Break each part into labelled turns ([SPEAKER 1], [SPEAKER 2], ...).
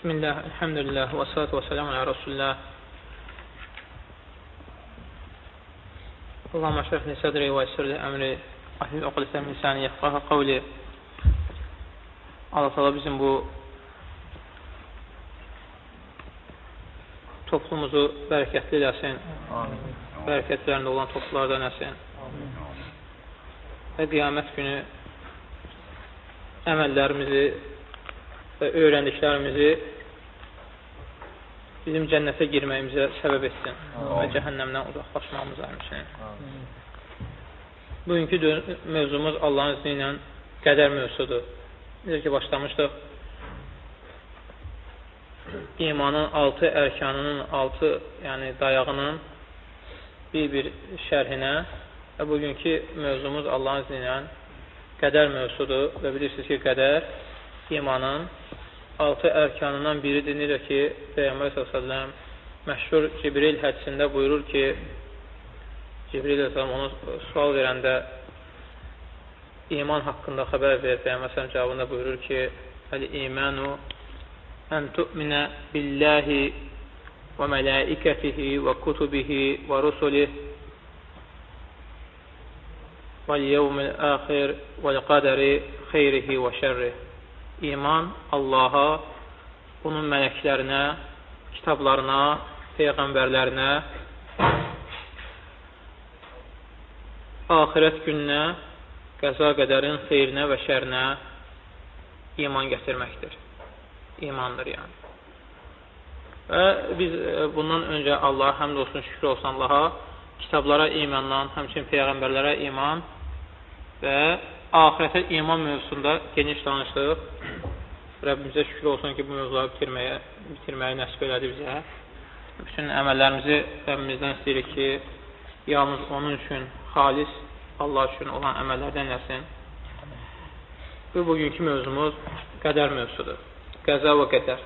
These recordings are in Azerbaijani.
[SPEAKER 1] Bismillah, elhamdülillah, və salatu və selamu alə Rasulullah. Allahumma şərhli sədri və əsirli əmri, ahil oqlisə misani, yəxfaha qavli. Allah təala bizim bu toplumuzu bərəkətli eləsin. Bərəkətlərində olan toplulardan eləsin. Və qiyamət günü əməllərimizi və öyrəndiklərimizi bizim cənnətə girməyimizə səbəb etsin və cəhənnəmdən uzaqlaşmamıza həmçinin. Bugünkü mövzumuz Allahın izni ilə qədər mövzusudur. Necə ki, başlamışdıq, imanın altı ərkanının altı, yəni dayağının bir-bir şərhinə və bugünkü mövzumuz Allahın izni ilə qədər mövzusudur və bilirsiniz ki, qədər imanın altı ərkanından biridir. Necə ki, Peyyəmbər s.ə.v məşhur Cibril hədisində buyurur ki, Cibril s.ə.v onu sual verəndə iman haqqında xəbər verir. Peyyəmbər s.ə.v cavabında buyurur ki, Əl-imanu ən tu'minə billəhi və mələikətihi və kutubihi və rusulih vəl-yevmil əxir vəl-qədəri xeyrihi və şərrih iman Allaha, bunun mələklərinə, kitablarına, peyğəmbərlərinə, axirət gününə, qəza qədərin xeyrinə və şərinə iman gətirməkdir. İmandır yəni. Və biz e, bundan öncə Allah həmd olsun, şükür olsun Allaha, kitablara imandan, həmçin peyğəmbərlərə iman və axirətə iman mövzusunda geniş danışdıq. Rəbbimizə şükür olsun ki, bu mövzuları bitirməyə, bitirməyi nəsib elədi bizə. Bütün əməllərimizi Rəbbimizdən istəyirik ki, yalnız onun üçün xalis, Allah üçün olan əməllərdən eləsin. Bu, bugünkü mövzumuz qədər mövzusudur. Qəza və qədər.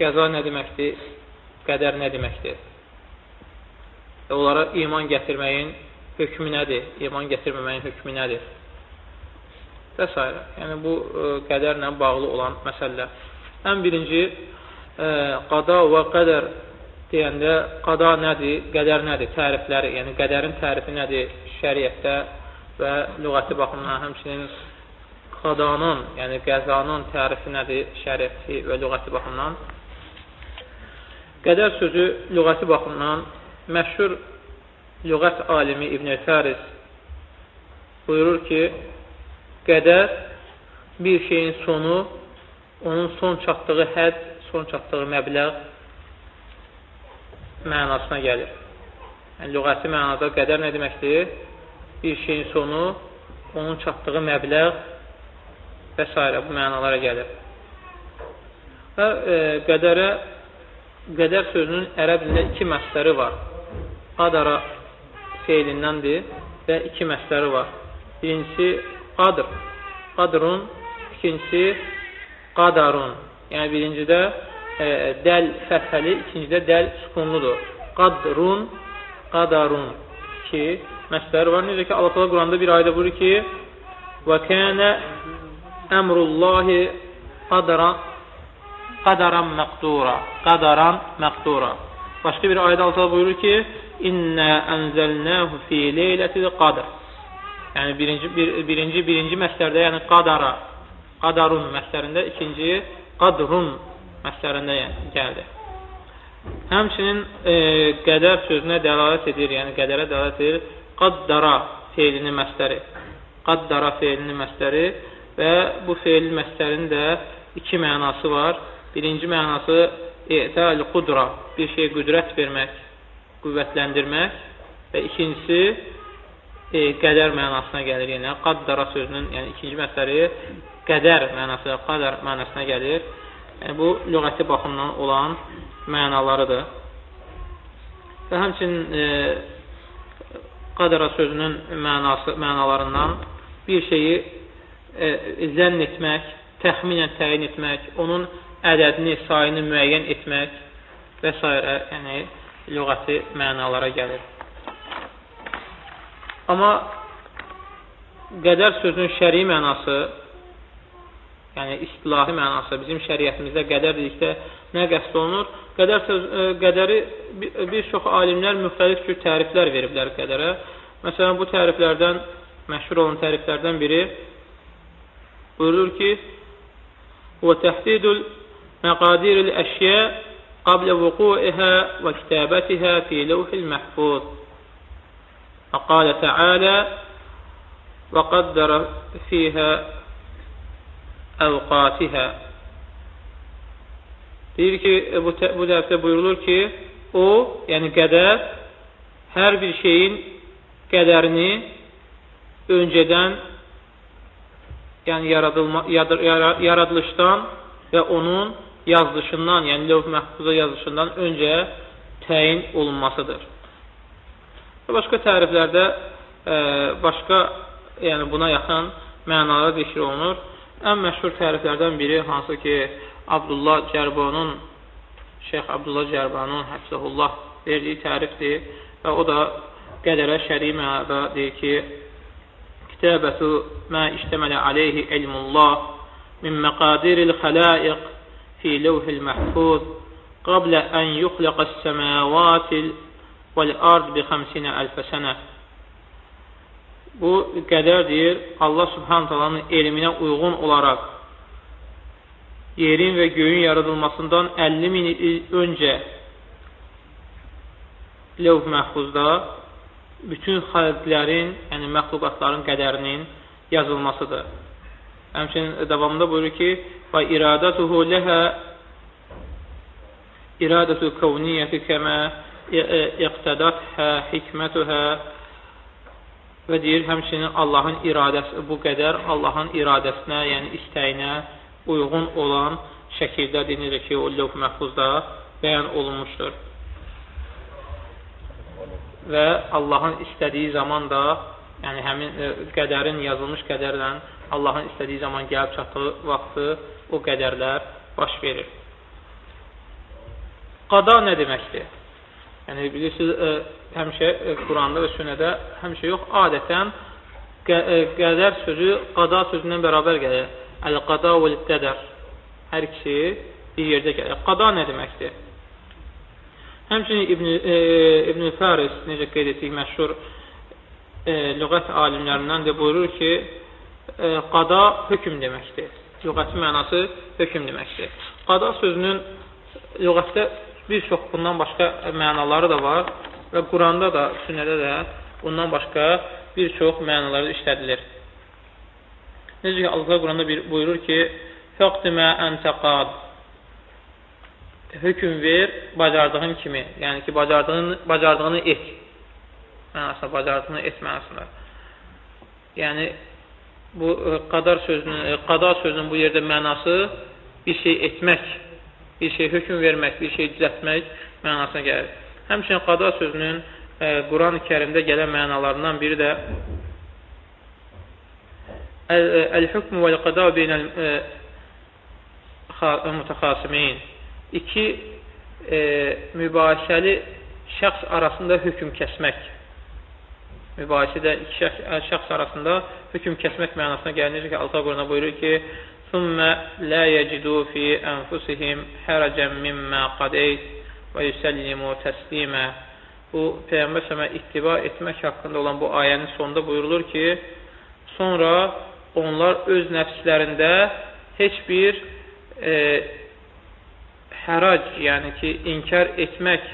[SPEAKER 1] Qəza nə deməkdir? Qədər nə deməkdir? Və onlara iman gətirməyin hökmü nədir? İman gətirməməyin hökmü nədir? Və s. Yəni, bu e, qədərlə bağlı olan məsələlər. Ən birinci, e, qada və qədər deyəndə, qada nədir, qədər nədir, tərifləri, yəni qədərin tərifi nədir şəriətdə və lüğəti baxımdan həmçinin qadanın, yəni qəzanın tərifi nədir şəriəti və lüğəti baxımdan. Qədər sözü lüğəti baxımdan məşhur lüğət alimi İbn-i Fəris buyurur ki, qədər bir şeyin sonu, onun son çatdığı hədd, son çatdığı məbləğ mənasına gəlir. Yəni, lüğəti mənada qədər nə deməkdir? Bir şeyin sonu, onun çatdığı məbləğ və s. bu mənalara gəlir. Və e, qədərə, qədər sözünün ərəb dilində iki məsləri var. Qadara feilindəndir və iki məsləri var. Birincisi qadr. Qadrun, ikincisi qadarun. Yəni birincidə e, dəl fəthəli, ikincidə dəl sükunludur. Qadrun, qadarun. İki məsələr var. Necə ki, Allah Quranda bir ayda buyurur ki: "Və kana əmrullahi qadaran qadaran məqdura." Qadaran məqdura. Başqa bir ayda Allah buyurur ki: "İnna enzelnahu fi leyletil qadr." Yəni birinci bir, birinci birinci məslərdə, yəni qadara, qadarun məslərində, ikinci qadrun məslərində yəni, gəldi. Həmçinin e, qədər sözünə dəlalət edir, yəni qədərə dəlalət edir qaddara feilinin məsləri. Qaddara feilinin məsləri və bu feil məslərin də iki mənası var. Birinci mənası etəl qudra, bir şey qüdrət vermək, qüvvətləndirmək və ikincisi e, qədər mənasına gəlir yenə. Qaddara sözünün, yəni ikinci məsələri qədər mənası, qadar mənasına gəlir. Yəni, bu lüğəti baxımdan olan mənalarıdır. Və həmçinin e, qadara sözünün mənası, mənalarından bir şeyi e, zənn etmək, təxminən təyin etmək, onun ədədini, sayını müəyyən etmək və s. yəni lüğəti mənalara gəlir. Amma qədər sözün şəri mənası yəni istilahi mənası bizim şəriətimizdə qədər dedikdə nə qəsd olunur? Qədər söz, ə, qədəri bir çox alimlər müxtəlif cür təriflər veriblər qədərə. Məsələn, bu təriflərdən məşhur olan təriflərdən biri buyurur ki: "Və təhdidul məqadiril əşya qabla vuqu'iha və kitabatiha fi lawhil mahfuz." فقال تعالى وقدر فيها əvqatihə deyir ki, bu, bu dəfdə buyurulur ki, o, yəni qədər hər bir şeyin qədərini öncədən yəni yaradılma, yaradılışdan və onun yazılışından, yəni lövh məhfuza yazılışından öncə təyin olunmasıdır. Və başqa təriflərdə e, başqa, yəni buna yaxın mənalar zikr olunur. Ən məşhur təriflərdən biri hansı ki, Abdullah Cərbanun, Şeyx Abdullah Cərbanun həfzəhullah verdiyi tərifdir və o da qədərə şəri mənada deyir ki, Kitabətu mə iştəmələ aleyhi ilmullah min məqadiril xəlaiq fi levhil məhfuz qablə ən yuxləqəs səməvatil bi 50 əlfə sənə bu qədər deyir, Allah subhanət alanın elminə uyğun olaraq yerin və göyün yaradılmasından 50 min il öncə levh məhfuzda bütün xalqlərin, yəni məxluqatların qədərinin yazılmasıdır. Həmçinin davamında buyurur ki, və iradətuhu ləhə iradətu kavniyyəti kəmə iqtədəthə hikmətühə Və deyir, həmçinin Allahın iradəsi, bu qədər Allahın iradəsinə, yəni istəyinə uyğun olan şəkildə denilir ki, o lövh məhfuzda bəyan olunmuşdur. Və Allahın istədiyi zaman da, yəni həmin e, qədərin yazılmış qədərlə Allahın istədiyi zaman gəlib çatdığı vaxtı o qədərlər baş verir. Qada nə deməkdir? Yəni, bilirsiniz, ə, həmişə ə, Quranda və sünnədə həmişə yox, adətən qə, ə, qədər sözü qada sözündən bərabər gəlir. Əl-qada və l-qədər. Hər ikisi bir yerdə gəlir. Qada nə deməkdir? Həmçinin İbn, e, İbn Faris, necə qeyd etdik, məşhur e, lüğət alimlərindən də buyurur ki, e, qada hökm deməkdir. Lüğəti mənası hökm deməkdir. Qada sözünün lüğətdə bir çox bundan başqa mənaları da var və Quranda da, sünnədə də bundan başqa bir çox mənaları işlədilir. Necə ki, Allah Quranda bir buyurur ki, Fəqdimə əntəqad Hökm ver bacardığın kimi, yəni ki, bacardığını, bacardığını et mənasında, bacardığını et mənasında. Yəni, bu qadar sözünün, qada sözünün bu yerdə mənası bir şey etmək bir şey hökm vermək, bir şey düzətmək mənasına gəlir. Həmçinin qada sözünün e, Quran-ı kərimdə gələn mənalarından biri də Əl-hükmü vəl-qada beynəl e, mütəxasimin iki e, mübahisəli şəxs arasında hökm kəsmək mübahisədə iki şəxs, şəxs arasında hökm kəsmək mənasına gəlir. Ki, Allah Qurana buyurur ki, ثم لا يجدوا في أنfusihim hərəcən mimmə qadeyt və yüsəllimu təslimə Bu, Peyyambər sələmə ittiba etmək haqqında olan bu ayənin sonunda buyurulur ki, sonra onlar öz nəfslərində heç bir e, hərac, yəni ki, inkar etmək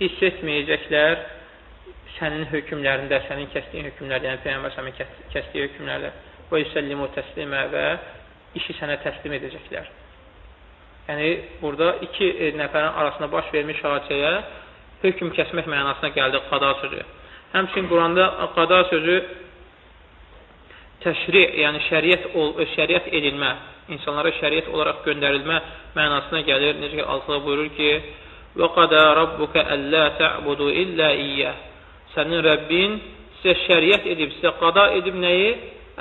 [SPEAKER 1] hiss etməyəcəklər sənin hökmlərində, sənin kəsdiyin hökmlərdə, yəni Peyyambər sələmin kəsdiyi hökmlərdə və yüsəllimu təslimə və işi sənə təslim edəcəklər. Yəni, burada iki e, nəfərin arasında baş vermiş hadisəyə hökm kəsmək mənasına gəldi qada sözü. Həmçin Quranda qada sözü təşri, yəni şəriət, ol, şəriət edilmə, insanlara şəriət olaraq göndərilmə mənasına gəlir. Necə ki, Allah buyurur ki, qada rabbuka əllə tə'budu illə iyyə. Sənin Rəbbin sizə şəriət edib, sizə qada edib nəyi?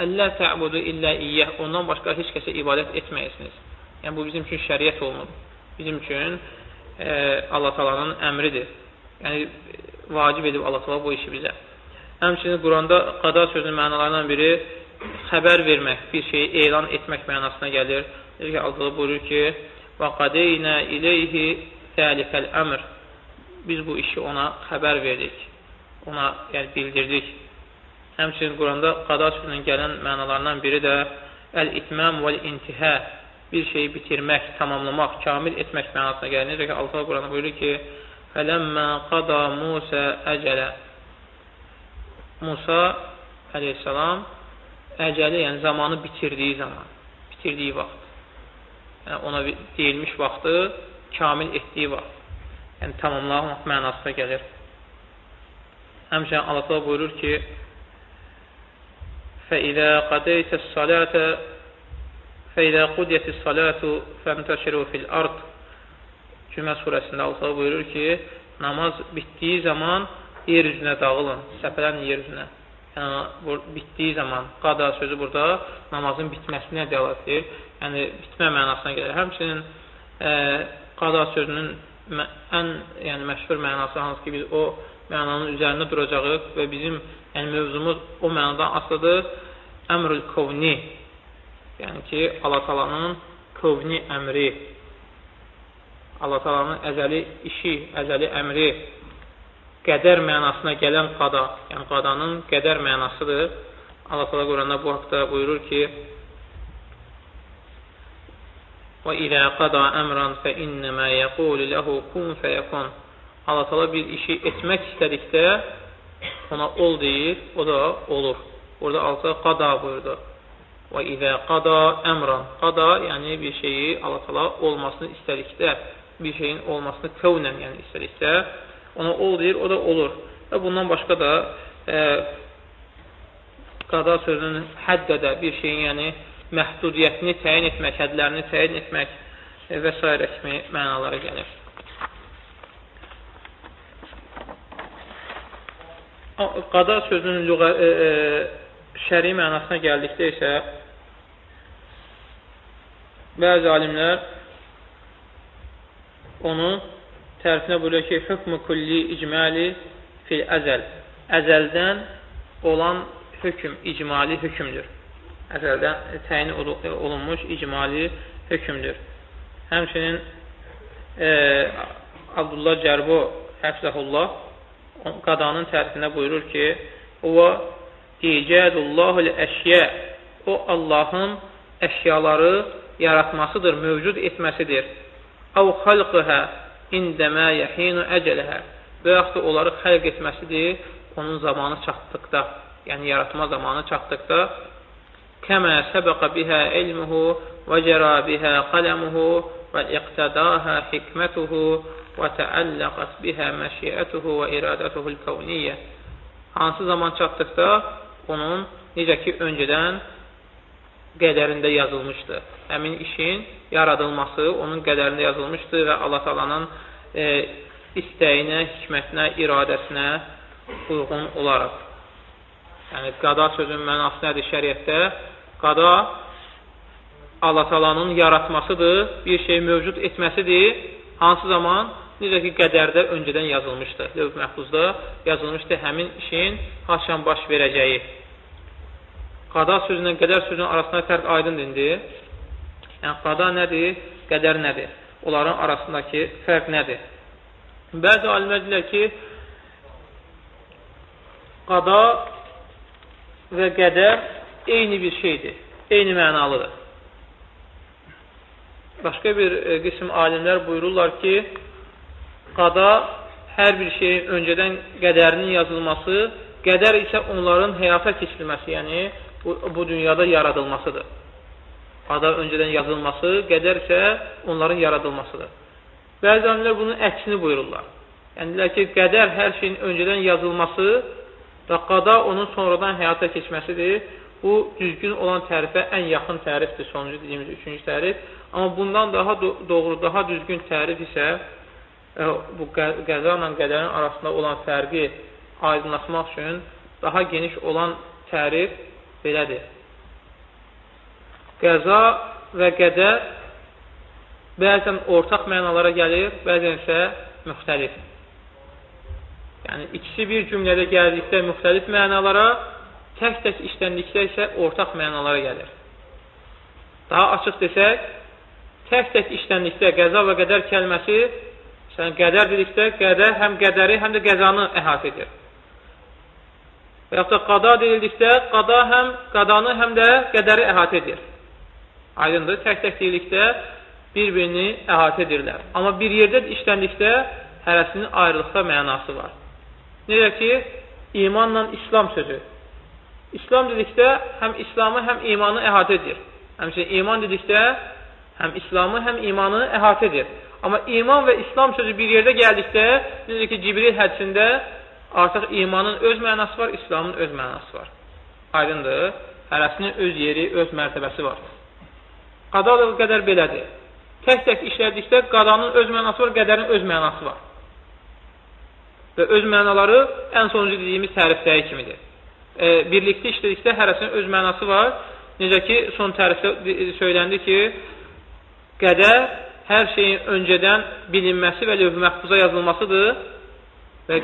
[SPEAKER 1] Əllə tə'budu illə iyyəh. Ondan başqa heç kəsə ibadət etməyəsiniz. Yəni, bu bizim üçün şəriət olunur. Bizim üçün e, Allah talanın əmridir. Yəni, vacib edib Allah tala bu işi bizə. Həmçinin Quranda qada sözünün mənalarından biri xəbər vermək, bir şeyi elan etmək mənasına gəlir. Deyir ki, Allah buyurur ki, və qadeynə iləyhi təlikəl əmr. Biz bu işi ona xəbər verdik, ona yəni, bildirdik. Həmçinin Quranda qada sözünün gələn mənalarından biri də əl-itmam vəl-intihə bir şeyi bitirmək, tamamlamaq, kamil etmək mənasına gəlir. Necə ki, Allah Quranda buyurur ki, Fələmmə qada Musə əcələ Musa əleyhissalam əcəli, yəni zamanı bitirdiyi zaman, bitirdiyi vaxt. Yəni, ona deyilmiş vaxtı kamil etdiyi vaxt. Yəni, tamamlamaq mənasına gəlir. Həmçinin Allah buyurur ki, فَإِذَا قَدَيْتَ الصَّلَاةَ فَإِذَا قُدْيَتِ الصَّلَاةُ فَامْتَشِرُوا فِي الْأَرْضِ Cümə surəsində Allah buyurur ki, namaz bitdiyi zaman yer üzünə dağılın, səpələnin yer üzünə. Yəni, bu, bitdiyi zaman, qada sözü burada namazın bitməsinə dəlat edir. Yəni, bitmə mənasına gəlir. Həmçinin e, qada sözünün ən yəni, məşhur mənası hansı ki, biz o mənanın üzərində duracağıq və bizim yəni, mövzumuz o mənadan asılıdır. Əmrül kovni, yəni ki, Allah talanın kovni əmri, Allah talanın əzəli işi, əzəli əmri, qədər mənasına gələn qada, yəni qadanın qədər mənasıdır. Allah təala Quranda bu haqda buyurur ki: "Və izə qada əmran fe innema yəqulu lehu kun feyekun." Allah təala bir işi etmək istədikdə ona ol deyir, o da olur. Burada altı qada buyurdu. Və izə qada əmran. Qada yəni bir şeyi Allah təala olmasını istədikdə, bir şeyin olmasını kövnən yəni istədikdə ona ol deyir, o da olur. Və bundan başqa da e, qada sözünün həddədə bir şeyin, yəni məhdudiyyətini təyin etmək, hədlərini təyin etmək e, və s. kimi mənalara gəlir. Qada sözünün lüğə, e, e, şəri mənasına gəldikdə isə bəzi alimlər onu tərifinə buyuruyor ki, hökmü kulli icmali fil əzəl. Əzəldən olan hökm, icmali hökmdür. Əzəldən təyin olunmuş icmali hökmdür. Həmçinin e, Abdullah Cərbo Həfzəhullah qadanın tərifində buyurur ki, o icədullahul əşyə o Allahın əşyaları yaratmasıdır, mövcud etməsidir. Əv xalqıhə indəmə yəhinu əcələhə. Və yaxud da onları xəlq etməsidir onun zamanı çatdıqda, yəni yaratma zamanı çatdıqda. Kəmə səbəqə bihə ilmuhu və cərə bihə qələmuhu və iqtədahə hikmətuhu təəlləqət bihə məşiyyətuhu və iradətuhul kəvniyyə hansı zaman çatdıqda onun necə ki öncədən qədərində yazılmışdı. Həmin işin yaradılması onun qədərində yazılmışdı və Allah Taalanın e, istəyinə, hikmətinə, iradəsinə uyğun olaraq. Yəni, qada sözün mənası nədir şəriətdə? Qada Allah Taalanın yaratmasıdır, bir şey mövcud etməsidir. Hansı zaman? Necə ki, qədərdə öncədən yazılmışdı. Lövh məhfuzda yazılmışdı həmin işin haçan baş verəcəyi. Qada sözünlə qədər sözünün arasında fərq aydın indi. Yəni, qada nədir, qədər nədir? Onların arasındakı fərq nədir? Bəzi alimlər deyilər ki, qada və qədər eyni bir şeydir, eyni mənalıdır. Başqa bir e, qism alimlər buyururlar ki, qada hər bir şeyin öncədən qədərinin yazılması, qədər isə onların həyata keçirilməsi, yəni bu, bu dünyada yaradılmasıdır. Ada öncədən yazılması, qədər isə onların yaradılmasıdır. Bəzi alimlər bunun əksini buyururlar. Yəni, ki, qədər hər şeyin öncədən yazılması və qada onun sonradan həyata keçməsidir. Bu, düzgün olan tərifə ən yaxın tərifdir, sonuncu dediyimiz üçüncü tərif. Amma bundan daha doğru, daha düzgün tərif isə bu qəza ilə qədərin arasında olan fərqi aydınlaşmaq üçün daha geniş olan tərif belədir. Qəza və qədər bəzən ortaq mənalara gəlir, bəzən isə müxtəlif. Yəni, ikisi bir cümlədə gəldikdə müxtəlif mənalara, tək-tək işləndikdə isə ortaq mənalara gəlir. Daha açıq desək, tək-tək işləndikdə qəza və qədər kəlməsi sən qədər dedikdə qədər həm qədəri, həm də qəzanı əhatə edir. Və yaxud da qada deyildikdə qada həm qadanı, həm də qədəri əhatə edir. Aydındır, tək-tək deyildikdə bir-birini əhatə edirlər. Amma bir yerdə işləndikdə hərəsinin ayrılıqda mənası var. Necə ki, imanla İslam sözü. İslam dedikdə həm İslamı, həm imanı əhatə edir. Həmçinin iman dedikdə həm İslamı, həm imanı əhatə edir. Amma iman və İslam sözü bir yerdə gəldikdə, necə ki, Cibril hədisində artıq imanın öz mənası var, İslamın öz mənası var. Aydındır. Hərəsinin öz yeri, öz mərtəbəsi var. Qada qədər belədir. Tək-tək işlədikdə qadanın öz mənası var, qədərin öz mənası var. Və öz mənaları ən sonuncu dediyimiz tərifləri kimidir. E, birlikdə işlədikdə hərəsinin öz mənası var. Necə ki, son tərifdə söyləndi ki, qədər hər şeyin öncədən bilinməsi və lövh məhfuza yazılmasıdır və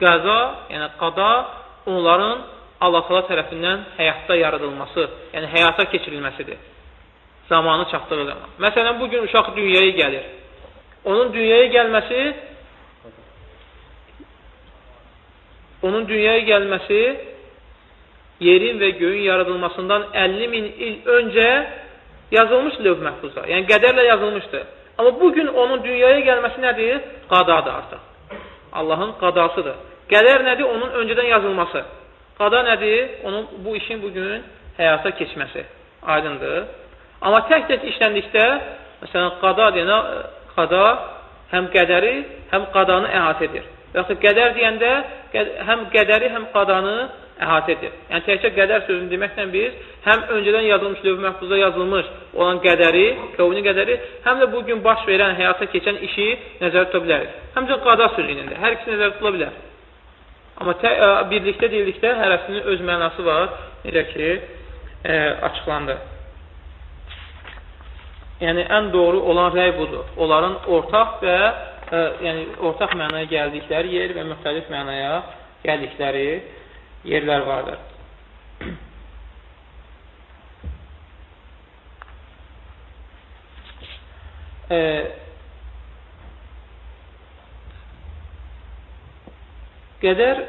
[SPEAKER 1] qəza, yəni qada onların Allah təala tərəfindən həyatda yaradılması, yəni həyata keçirilməsidir zamanı çatdığı zaman. Məsələn, bugün uşaq dünyaya gəlir. Onun dünyaya gəlməsi onun dünyaya gəlməsi yerin və göyün yaradılmasından 50 min il öncə yazılmış lövh məhfuza. Yəni, qədərlə yazılmışdır. Amma bugün onun dünyaya gəlməsi nədir? Qadadır artıq. Allahın qadasıdır. Qədər nədir? Onun öncədən yazılması. Qada nədir? Onun bu işin bugün həyata keçməsi. Aydındır. Amma tək-tək işləndikdə, məsələn, qada deyənə, qada həm qədəri, həm qadanı əhatə edir. Və yaxud qədər deyəndə həm qədəri, həm qadanı əhatə edir. Yəni, təkcə qədər sözünü deməklə biz həm öncədən yazılmış, lövh məhfuzda yazılmış olan qədəri, kəvni qədəri, həm də bugün baş verən, həyata keçən işi nəzərdə tuta bilərik. Həmcə qada sözünün də, hər ikisi nəzərdə tutula bilər. Amma tə, ə, birlikdə deyildikdə hərəsinin öz mənası var, necə ki, ə, açıqlandı. Yəni, ən doğru olan rəy budur. Onların ortaq və ə, yəni, ortaq mənaya gəldikləri yer və müxtəlif mənaya gəldikləri yerlər vardır. ə, qədər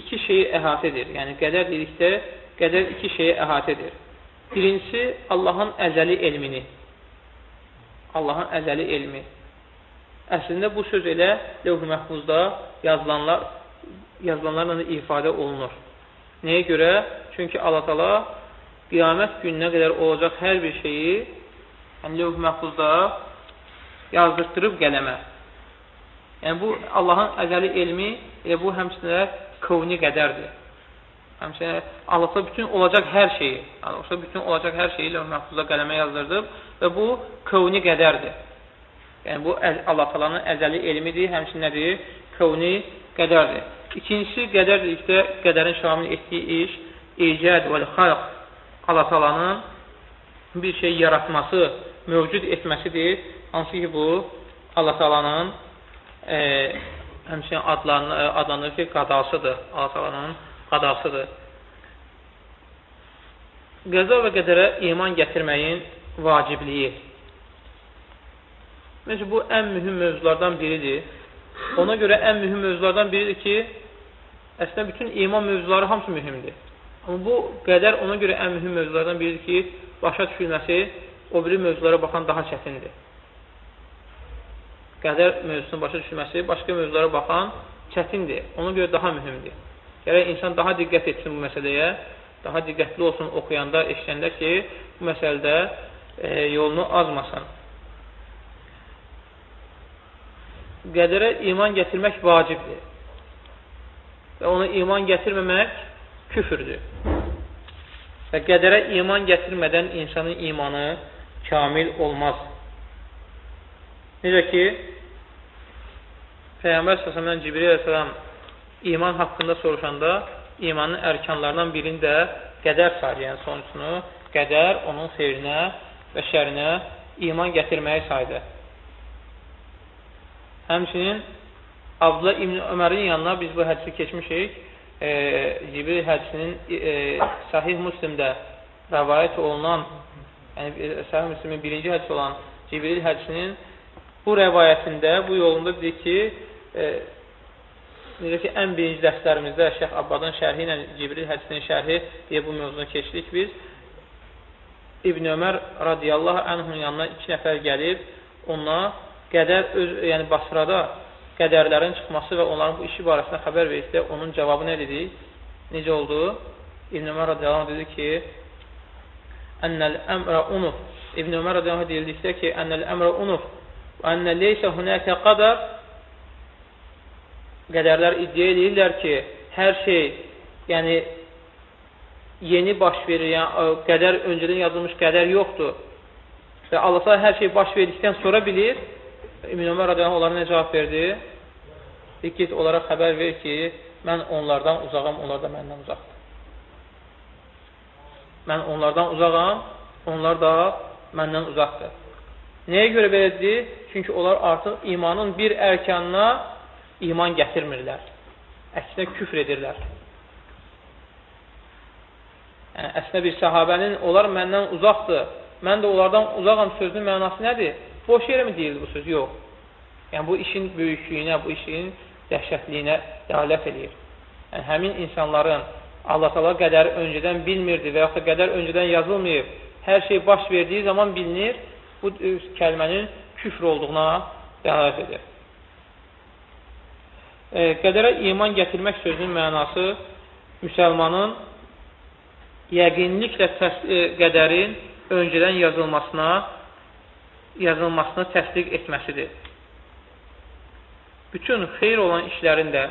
[SPEAKER 1] iki şeyi əhatə edir. Yəni, qədər dedikdə, qədər iki şeyi əhatə edir. Birincisi, Allahın əzəli elmini. Allahın əzəli elmi. Əslində, bu söz elə levh-i məhfuzda yazılanlar, yazılanlarla da ifadə olunur. Nəyə görə? Çünki Allah tala qiyamət gününə qədər olacaq hər bir şeyi yəni, levh-i məhfuzda yazdırtdırıb qələmə. Yəni, bu Allahın əzəli elmi elə bu həmçində kövni qədərdir. Həmçinin Allahda bütün olacaq hər şeyi, Allahda bütün olacaq hər şeyi ilə məhfuzda qələmə yazdırdıb və bu kövni qədərdir. Yəni, bu Allah talanın əzəli elmidir, həmçinin nədir? Kövni qədərdir. İkincisi, qədər dedikdə qədərin şamil etdiyi iş, icəd və xalq Allah talanın bir şey yaratması, mövcud etməsidir. Hansı ki, bu Allah talanın e, həmçinin adlanır ki, qadasıdır. Allah talanın qadasıdır. Qəza və qədərə iman gətirməyin vacibliyi. Məncə, bu ən mühüm mövzulardan biridir. Ona görə ən mühüm mövzulardan biridir ki, əslində bütün iman mövzuları hamısı mühümdür. Amma bu qədər ona görə ən mühüm mövzulardan biridir ki, başa düşülməsi o biri mövzulara baxan daha çətindir. Qədər mövzusunu başa düşülməsi başqa mövzulara baxan çətindir. Ona görə daha mühümdür. Gərək insan daha diqqət etsin bu məsələyə, daha diqqətli olsun oxuyanda, eşləndə ki, bu məsələdə e, yolunu azmasın. Qədərə iman gətirmək vacibdir. Və ona iman gətirməmək küfürdür. Və qədərə iman gətirmədən insanın imanı kamil olmaz. Necə ki, Peyğəmbər s.ə.v Cibril ə.səlam iman haqqında soruşanda imanın ərkanlarından birini də qədər sayır, yəni sonucunu qədər onun xeyrinə və şərinə iman gətirməyi saydı. Həmçinin Abdullah İbn Ömərin yanına biz bu hədisi keçmişik. E, Cibril hədisinin e, Sahih Müslimdə rəvayət olunan yəni Səhih Müslimin birinci hədisi olan Cibril hədisinin bu rəvayətində, bu yolunda deyir ki, e, necə ki, ən birinci dərslərimizdə Şeyx Abbadın şərhi ilə Cibril hədisinin şərhi deyə bu mövzunu keçdik biz. İbn Ömər radiyallahu anhun yanına iki nəfər gəlib, ona qədər, öz, yəni Basrada qədərlərin çıxması və onların bu işi barəsində xəbər versə, onun cavabı nə dedi? Necə oldu? İbn Ömər radiyallahu anh dedi ki, Ənəl əmrə unuf. İbn Ömər radiyallahu anh deyildikdə ki, Ənəl əmrə unuf. Ənə leysə hunəkə qadar qədərlər iddia edirlər ki, hər şey, yəni yeni baş verir, yəni qədər öncədən yazılmış qədər yoxdur. Və Allah hər şey baş verdikdən sonra bilir. İbn Ömər radiyallahu onlara nə cavab verdi? Get onlara xəbər ver ki, mən onlardan uzağam, onlar da məndən uzaqdır. Mən onlardan uzağam, onlar da məndən uzaqdır. Nəyə görə belədir? Çünki onlar artıq imanın bir ərkanına iman gətirmirlər. Əksinə küfr edirlər. Yəni, əslində bir səhabənin onlar məndən uzaqdır, mən də onlardan uzaqam sözünün mənası nədir? Boş yerə mi deyildi bu söz? Yox. Yəni, bu işin böyüklüyünə, bu işin dəhşətliyinə dəalət edir. Yəni, həmin insanların Allah tala qədəri öncədən bilmirdi və yaxud da qədər öncədən yazılmayıb, hər şey baş verdiyi zaman bilinir, bu kəlmənin küfr olduğuna dəalət edir. E, qədərə iman gətirmək sözünün mənası müsəlmanın yəqinliklə təs e, qədərin öncədən yazılmasına yazılmasını təsdiq etməsidir. Bütün xeyr olan işlərin də,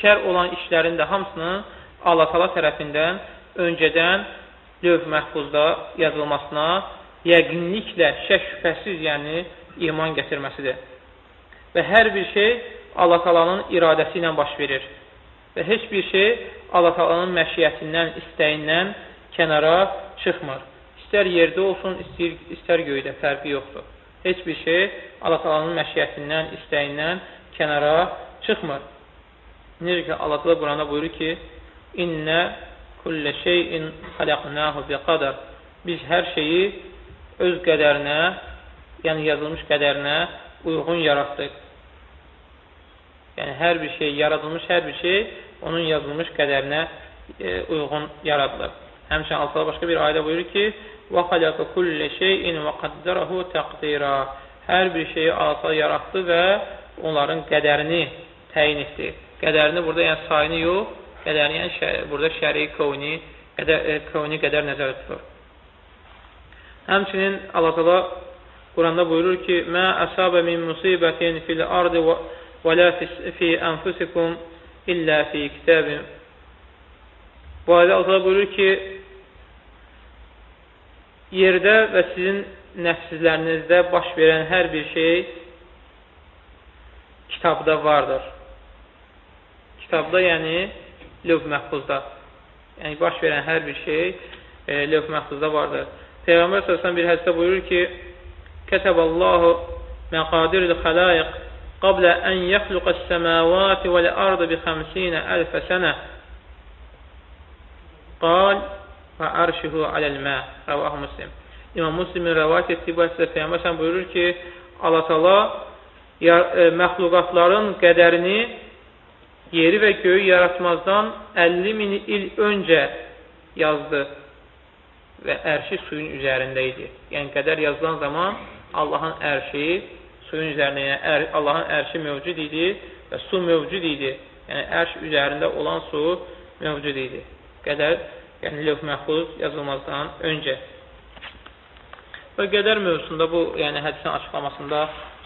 [SPEAKER 1] şər olan işlərin də hamısının Allah tala tərəfindən öncədən lövh məhfuzda yazılmasına yəqinliklə, şək şübhəsiz, yəni iman gətirməsidir. Və hər bir şey Allah talanın iradəsi ilə baş verir. Və heç bir şey Allah talanın məşiyyətindən, istəyindən kənara çıxmır. İstər yerdə olsun, istər, istər göydə, fərqi yoxdur. Heç bir şey Allah talanın məşiyyətindən, istəyindən kənara çıxmır. Necə ki, Allah taala Quranda buyurur ki, İnnə kullə şeyin xaləqnahu bi qadar. Biz hər şeyi öz qədərinə, yəni yazılmış qədərinə uyğun yaratdıq. Yəni, hər bir şey, yaradılmış hər bir şey onun yazılmış qədərinə e, uyğun yaradılır. Həmçinin Allah başqa bir ayda buyurur ki, və xaləqə kulli şeyin və qaddarahu təqdira. Hər bir şeyi alsa yaratdı və onların qədərini təyin etdi. Qədərini burada, yəni sayını yox, qədərini, yəni şə, burada şəri, kovni, e, qədər, e, kovni qədər nəzərə tutulur. Həmçinin Allah təala Quranda buyurur ki: "Mə əsabə min musibətin fil ardı və, və la fi anfusikum illə fi kitabin." Bu ayədə Allah təala buyurur ki: yerdə və sizin nəfsizlərinizdə baş verən hər bir şey kitabda vardır. Kitabda, yəni lövh məhfuzda. Yəni, baş verən hər bir şey e, lövh məhfuzda vardır. Peyğəmbər səsən bir hədisdə buyurur ki, Kətəbəllahu məqadiril xəlayiq qablə ən yəxluqəs səməvati vəl-ardı bi xəmsinə əlfə sənə qal və ərşihu aləl-mə rəvahı muslim. İmam Muslimin rəvayət etdiyi bu hədisdə Peyğəmbər sən buyurur ki, Allah təala e, məxluqatların qədərini yeri və göyü yaratmazdan 50 min il öncə yazdı və ərşi suyun üzərində idi. Yəni, qədər yazılan zaman Allahın ərşi suyun üzərində, yəni ər, Allahın ərşi mövcud idi və su mövcud idi. Yəni, ərş üzərində olan su mövcud idi. Qədər, yəni lövh məhfuz yazılmazdan öncə. Və qədər mövzusunda bu, yəni hədisin açıqlamasında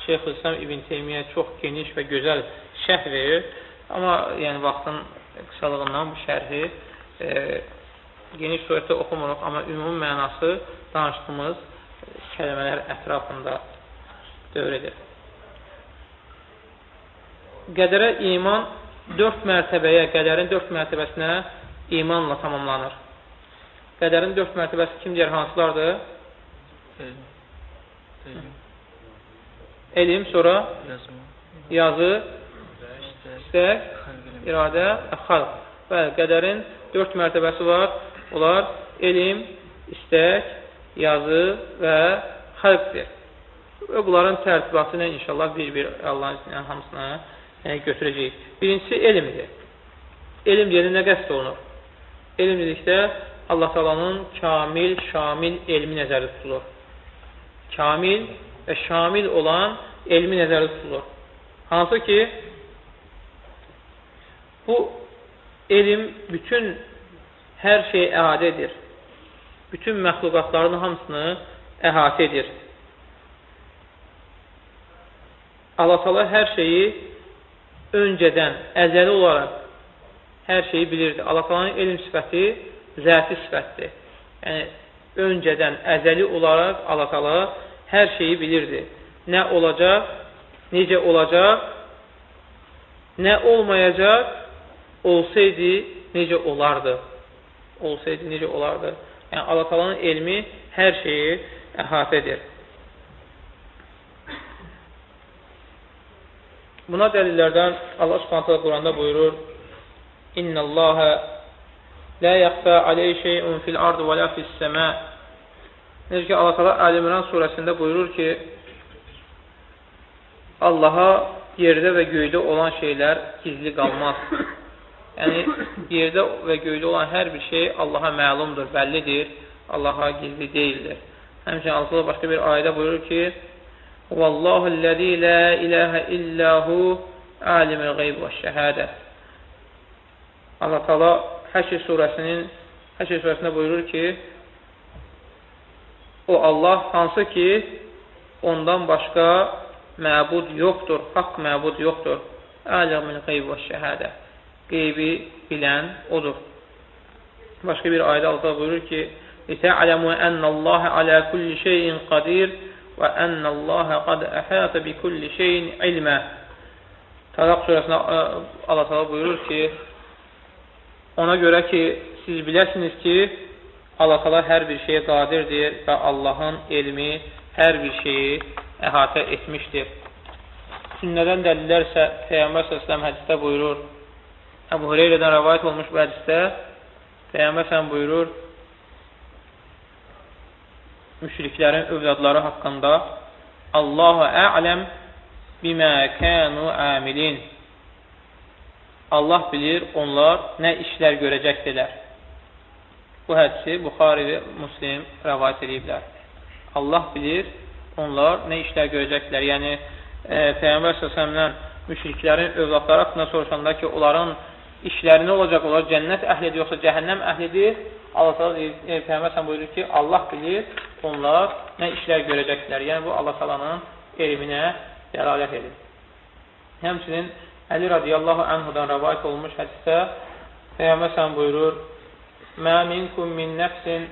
[SPEAKER 1] Şeyx İslam İbn Teymiyyə çox geniş və gözəl şərh verir. Amma yəni vaxtın qısalığından bu şərhi e, geniş surətdə oxumuruq, amma ümumi mənası danışdığımız kəlmələr ətrafında dövr edir. Qədərə iman dörd mərtəbəyə, qədərin dörd mərtəbəsinə imanla tamamlanır. Qədərin dörd mərtəbəsi kim deyər, hansılardır? Elm, sonra yazı, istək, iradə xalq. Bəli, qədərin dörd mərtəbəsi var. Onlar elm, istək, yazı və xəlqdir. Və bunların tərtibatı ilə inşallah bir-bir Allahın izni hamısına yəni, götürəcəyik. Birincisi elmdir. Elm deyəndə nə qəsd olunur? Elm dedikdə Allah talanın kamil, şamil elmi nəzərdə tutulur. Kamil və şamil olan elmi nəzərdə tutulur. Hansı ki, bu elm bütün hər şeyi əhatə edir. Bütün məxluqatların hamısını əhatə edir. Allah tala hər şeyi öncədən, əzəli olaraq hər şeyi bilirdi. Allah talanın elm sifəti zəti sifətdir. Yəni, öncədən, əzəli olaraq Allah tala hər şeyi bilirdi. Nə olacaq, necə olacaq, nə olmayacaq, olsaydı necə olardı? Olsaydı necə olardı? Yəni, Allah talanın elmi hər şeyi əhatə edir. Buna dəlillərdən Allah subhanətə Quranda buyurur İnnəlləhə lə yəxfə aleyh şeyun fil ardı və lə fissəmə Necə ki, Allah təala Əl-İmran surəsində buyurur ki, Allaha yerdə və göydə olan şeylər gizli qalmaz. Yəni, yerdə və göydə olan hər bir şey Allaha məlumdur, bəllidir, Allaha gizli deyildir. Həmçinin Allah başqa bir ayədə buyurur ki, Vallahu ləzi lə iləhə illəhu alimul qeyb və şəhədə. Allah Taala Həşr surəsinin Həşr surəsində buyurur ki: O Allah hansı ki ondan başqa məbud yoxdur, haqq məbud yoxdur. Əlamül qeyb və şəhadə. Qeybi bilən odur. Başqa bir ayədə Allah buyurur ki: "Lita'lamu ennallaha ala kulli şeyin qadir və ennallaha qad ahata bi kulli şeyin ilma." Talaq surəsində e, Allah təala buyurur ki: ona görə ki, siz biləsiniz ki, Allah təala hər bir şeyə qadirdir və Allahın elmi hər bir şeyi əhatə etmişdir. Sünnədən dəlillər isə Peyğəmbər səsləm hədisdə buyurur. Əbu Hüreyrədən rəvayət olmuş bu hədisdə Peyğəmbər səsləm buyurur, müşriklərin övladları haqqında Allahu ələm bimə kənu amilin Allah bilir onlar nə işlər görəcəkdilər. Bu hədisi Buxari və Muslim rəvayət ediblər. Allah bilir onlar nə işlər görəcəkdilər. Yəni, e, Peyyambər səsəmdən müşriklərin övladları haqqında soruşanda ki, onların işləri nə olacaq? Onlar cənnət əhlidir, yoxsa cəhənnəm əhlidir? Allah təala e, Peyğəmbər buyurur ki, Allah bilir, onlar nə işlər görəcəklər. Yəni bu Allah təalanın elminə dəlalət edir. Həmçinin Əli radiyallahu anhudan rəvayət olmuş hədisdə Peyğəmbər buyurur: "Mə minkum min nəfsin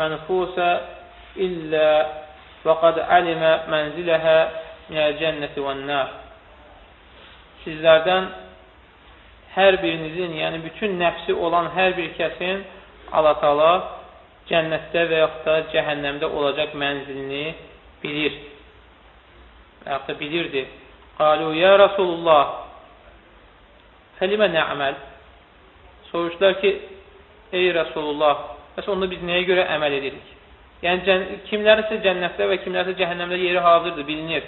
[SPEAKER 1] mənfusə illə və qad alimə mənziləhə minəl cənnəti vən-nar." Sizlərdən hər birinizin, yəni bütün nəfsi olan hər bir kəsin Allah Taala cənnətdə və yaxud da cəhənnəmdə olacaq mənzilini bilir. Və yaxud da bilirdi. Qalu, ya Rasulullah, fəlimə nə'məl? Soruşdular ki, ey Rasulullah, bəs onda biz nəyə görə əməl edirik? Yəni, kimlərsə cənnətdə və kimlərsə cəhənnəmdə yeri hazırdır, bilinir.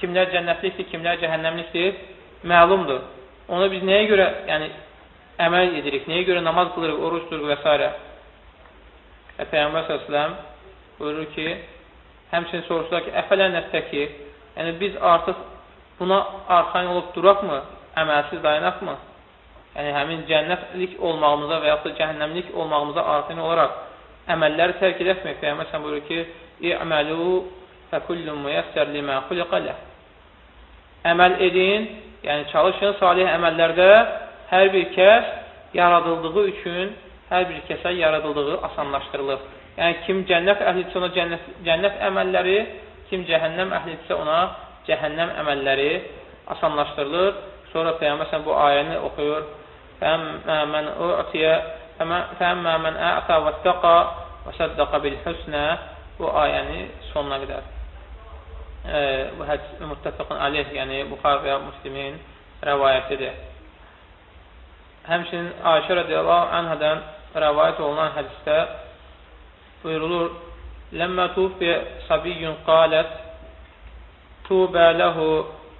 [SPEAKER 1] Kimlər cənnətlikdir, kimlər cəhənnəmlikdir, məlumdur. Ona biz nəyə görə yəni, əməl edirik, nəyə görə namaz qılırıq, oruç tuturuq və s. Və Peyyambər s.ə.v buyurur ki, həmçinin soruşdular ki, əfələ nəttəki, yəni biz artıq buna arxain olub duraqmı, əməlsiz dayanaqmı? Yəni həmin cənnətlik olmağımıza və yaxud da cəhənnəmlik olmağımıza arxain olaraq əməlləri tərk edəkmək. Peyyambər s.ə.v buyurur ki, İ'məlu fəkullun müyəssər limə xuliqələ. Əməl edin, yəni çalışın salih əməllərdə hər bir kəs yaradıldığı üçün hər bir kəsə yaradıldığı asanlaşdırılır. Yəni, kim cənnət əhlidirsə ona cənnət, cənnət əməlləri, kim cəhənnəm əhlidirsə ona cəhənnəm əməlləri asanlaşdırılır. Sonra Peyğəmbər bu ayəni oxuyur. Fəmmə mən u'tiyə fəmmə mən ə'ta və təqa və səddaqa bil hüsnə bu ayəni sonuna qədər. E, bu hədis müttəfiqun aleyh, yəni Buxar və Müslimin rəvayətidir. Həmçinin Ayşə radiyallahu anhadan rəvayət olunan hədisdə buyurulur: "Ləmmə tufiyə sabiyyun qalət tubə lehu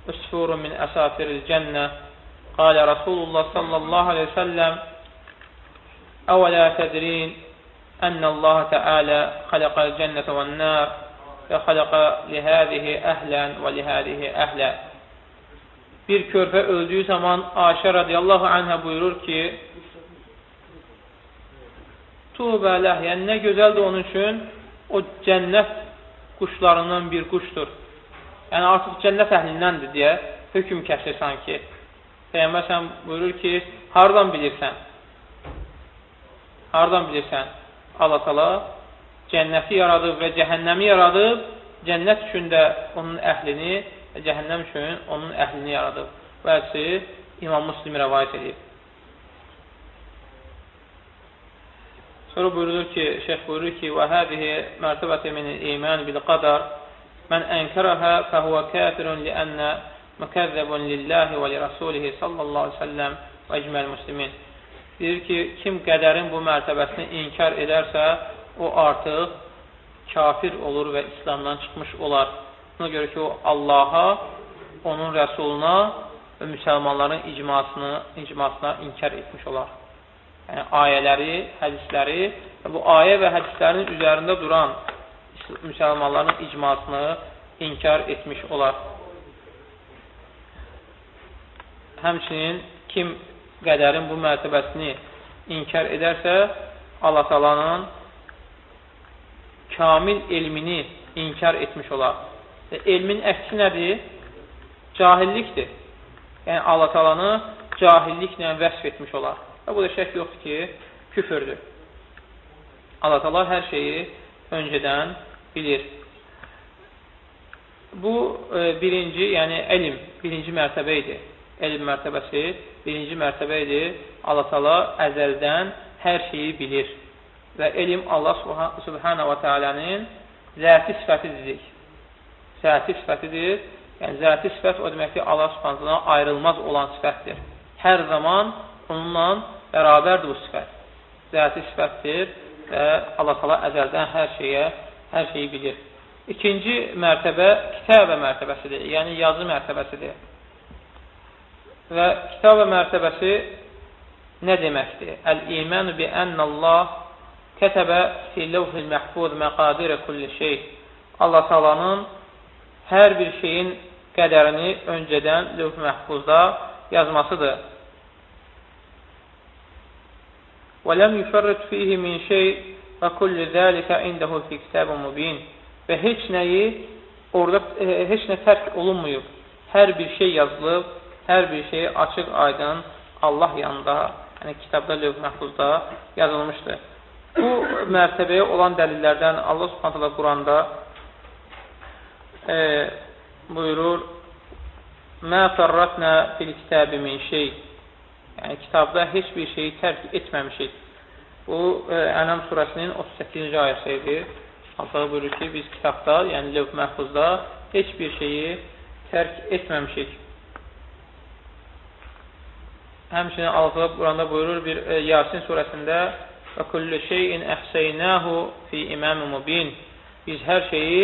[SPEAKER 1] أسفور من أسافر الجنة قال رسول الله صلى الله عليه وسلم أولا تدرين أن الله تعالى خلق الجنة والنار فخلق لهذه أهلا ولهذه أهلا bir körpə öldüyü zaman Ayşə radiyallahu anhə buyurur ki, Tubələh, yəni nə gözəldir onun üçün, o cənnət quşlarından bir quşdur. Yəni artıq cənnət əhlindəndir deyə hökm kəsir sanki. Peyyəmbər sən buyurur ki, hardan bilirsən? Hardan bilirsən? Allah tala cənnəti yaradıb və cəhənnəmi yaradıb, cənnət üçün də onun əhlini cəhənnəm üçün onun əhlini yaradıb. Bu hədisi İmam Muslim rəvayət edir. Sonra buyurur ki, şeyh buyurur ki, və hədihi mərtəbəti min iman bil qadar mən ənkərəhə fəhvə kafirun liənnə mükəzzəbun lillahi və li rasulihi sallallahu aleyhi ve sellem və icməl muslimin. Deyir ki, kim qədərin bu mərtəbəsini inkar edərsə, o artıq kafir olur və İslamdan çıxmış olar. Buna görə ki, o Allaha, onun rəsuluna və müsəlmanların icmasını, icmasına inkar etmiş olar. Yəni, ayələri, hədisləri və bu ayə və hədislərin üzərində duran müsəlmanların icmasını inkar etmiş olar. Həmçinin kim qədərin bu mərtəbəsini inkar edərsə, Allah talanın kamil elmini inkar etmiş olar. Və elmin əksi nədir? Cahillikdir. Yəni, Allah talanı cahilliklə vəsf etmiş olar. Və bu da şək yoxdur ki, küfürdür. Allah tala hər şeyi öncədən bilir. Bu, e, birinci, yəni elm, birinci mərtəbə idi. Elm mərtəbəsi birinci mərtəbə idi. Allah tala əzəldən hər şeyi bilir. Və elm Allah subhanə və tealənin zəti sifətidir zəti sifətidir. Yəni, zəti sifət o deməkdir, Allah subhanətlə ayrılmaz olan sifətdir. Hər zaman onunla bərabərdir bu sifət. Zəti sifətdir və Allah tala əzəldən hər şeyə, hər şeyi bilir. İkinci mərtəbə kitabə mərtəbəsidir, yəni yazı mərtəbəsidir. Və kitabə mərtəbəsi nə deməkdir? Əl-imənu bi ənnəllah kətəbə fi levhil məhfuz məqadirə kulli şey. Allah talanın hər bir şeyin qədərini öncədən lövh məhfuzda yazmasıdır. وَلَمْ يُفَرِّتْ فِيهِ مِنْ شَيْءٍ Və kullu zəlikə indəhu fi kitabun mubin. Və heç nəyi orada e, e heç nə tərk olunmuyub. Hər bir şey yazılıb, hər bir şey açıq, aydın Allah yanında, yəni kitabda, lövh-məhfuzda yazılmışdır. Bu mərtəbəyə olan dəlillərdən Allah Subhanahu taala Quranda e, buyurur: "Mə fərratnə fil kitabi min şey." Yəni kitabda heç bir şeyi tərk etməmişik. Bu, e, Ənəm surəsinin 38-ci ayəsi idi. Allah buyurur ki, biz kitabda, yəni lövh məhfuzda heç bir şeyi tərk etməmişik. Həmçinin Allah Quranda buyurur bir e, Yasin surəsində və kullu şeyin əhseynahu fi imam mubin. Biz hər şeyi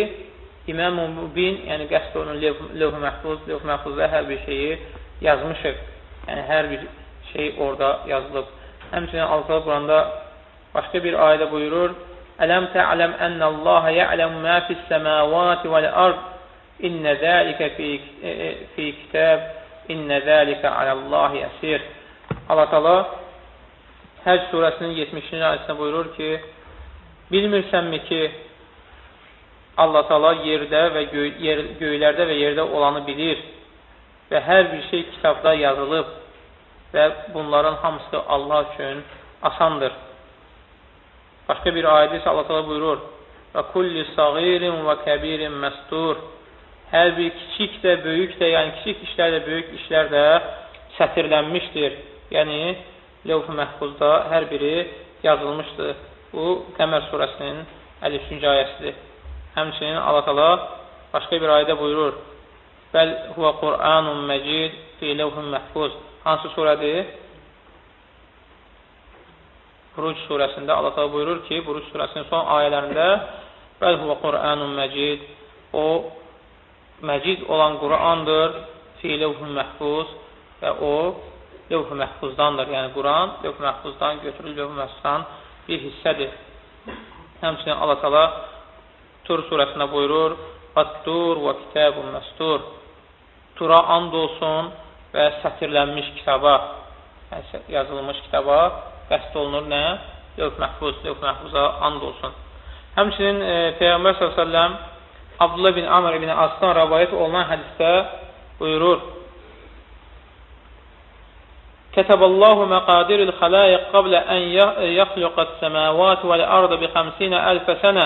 [SPEAKER 1] İmam Mubin, yəni qəsd onun lövh-ü məhfuz, lövh-ü məhfuzda hər bir şeyi yazmışıq. Yəni, hər bir şey orada yazılıb. Həmçinin Allah Quranda başqa bir ayədə buyurur, Ələm tə'ləm ənəllaha ya'ləm mə fis-səmavati vəl-ard İnnə zəlikə fi, e, e, fi kitab İnnə zəlikə aləllahi əsir Allah tala Həc surəsinin 70-ci ayəsində buyurur ki, bilmirsənmi ki, Allah Taala yerdə və göy, yer, göylərdə və yerdə olanı bilir və hər bir şey kitabda yazılıb və bunların hamısı Allah üçün asandır. Başqa bir ayədə isə Allah Taala buyurur: "Və kulli sagirin və kəbirin məstur." Hər bir kiçik də, böyük də, yəni kiçik işlər də, böyük işlər də sətirlənmişdir. Yəni Levh-i Məhfuzda hər biri yazılmışdır. Bu Qəmər surəsinin 53-cü ayəsidir. Həmçinin Allah təala başqa bir ayədə buyurur: "Bəl huve Qur'anun məcid fi levhin məhfuz." Hansı surədir? Buruc surəsində Allah təala buyurur ki, Buruc surəsinin son ayələrində Bəl huvə Qur'anun məcid. O, məcid olan Qur'andır. Fi levh-ü məhfuz və o, levh-ü məhfuzdandır. Yəni, Quran levh-ü məhfuzdan götürülür, levh-ü məhfuzdan bir hissədir. Həmçinin Allah tala Tur surəsində buyurur, Attur və kitabun məstur. Tura and olsun və sətirlənmiş kitaba, yəni yazılmış kitaba qəst olunur nə? Lövh məhfuz, lövh məhfuza and olsun. Həmçinin e, Peyğəmbər s.ə.v Abdullah bin Amr ibn Aslan rəvayət olunan hədisdə buyurur, Kətəbəllahu məqadiril xalayıq qablə ən yaxluqat səməvat vəl-ardı bi 50 əlfə sənə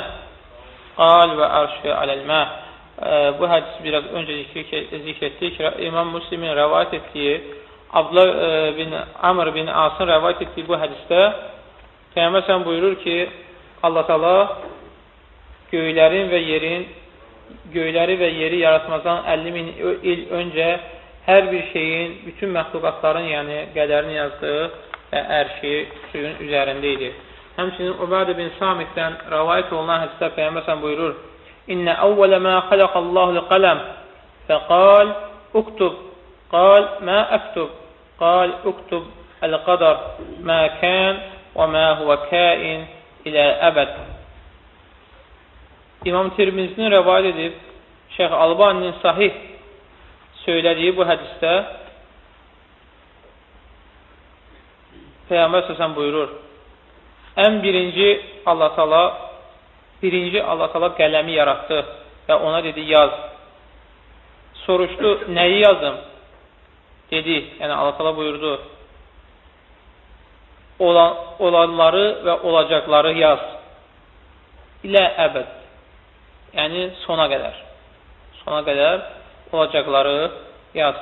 [SPEAKER 1] qal və ərşü aləl-mə bu hədisi biraz öncə zikr etdik. İmam Müslimin rəvayət etdiyi Abdullah e, bin Amr bin Asın rəvayət etdiyi bu hədisdə Peyğəmbər sən buyurur ki, Allah Taala göylərin və yerin göyləri və yeri yaratmazdan 50 min il öncə hər bir şeyin, bütün məxluqatların, yəni qədərini yazdığı və ərşi suyun üzərində idi. Həmçinin Ubadə bin Samitdən rəvayət olunan hədisdə Peyğəmbər sən buyurur: "İnne awwala ma xalaqallahu al-qalam" fəqal: "Uktub" قال ما أكتب قال اكتب القدر ما كان وما هو كائن ilə əbəd. İmam Tirmizinin rəvayət edib, Şeyx Albaninin sahih söylədiyi bu hədisdə Peyğəmbər səsən buyurur, ən birinci Allah tala Birinci Allah tala qələmi yaratdı və ona dedi, yaz. Soruşdu, nəyi yazım? Dedi, yəni Allah tala buyurdu, olan, olanları və olacaqları yaz. İlə əbəd. Yəni, sona qədər. Sona qədər olacaqları yaz.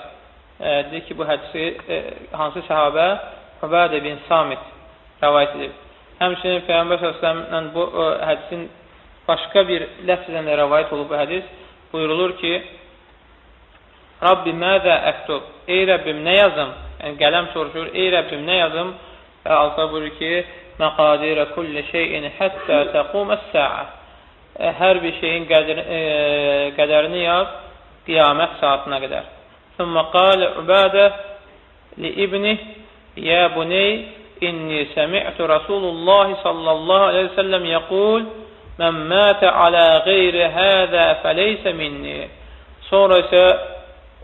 [SPEAKER 1] E, dedi ki, bu hədisi e, hansı səhabə? Übədə bin Samit rəvayət edib. Həmçinin Peyğəmbər s.ə.v-lə bu ə, hədisin başqa bir ləfzlə rəvayət olub bu hədis buyurulur ki, Rabbi məzə əktub, ey Rəbbim nə yazım? Yəni, qələm soruşur, ey Rəbbim nə yazım? Və Allah buyurur ki, məqadirə kulli şeyin həttə təquməs səə. Hər bir şeyin qədir, e, qədərini yaz qiyamət saatına qədər. Thumma qalə Ubadə li ibni, yə buney, inni səmi'tu Rasulullah sallallahu aleyhi ve sellem yəqul, Mən mətə alə qeyri hədə fəleysə minni. Sonra isə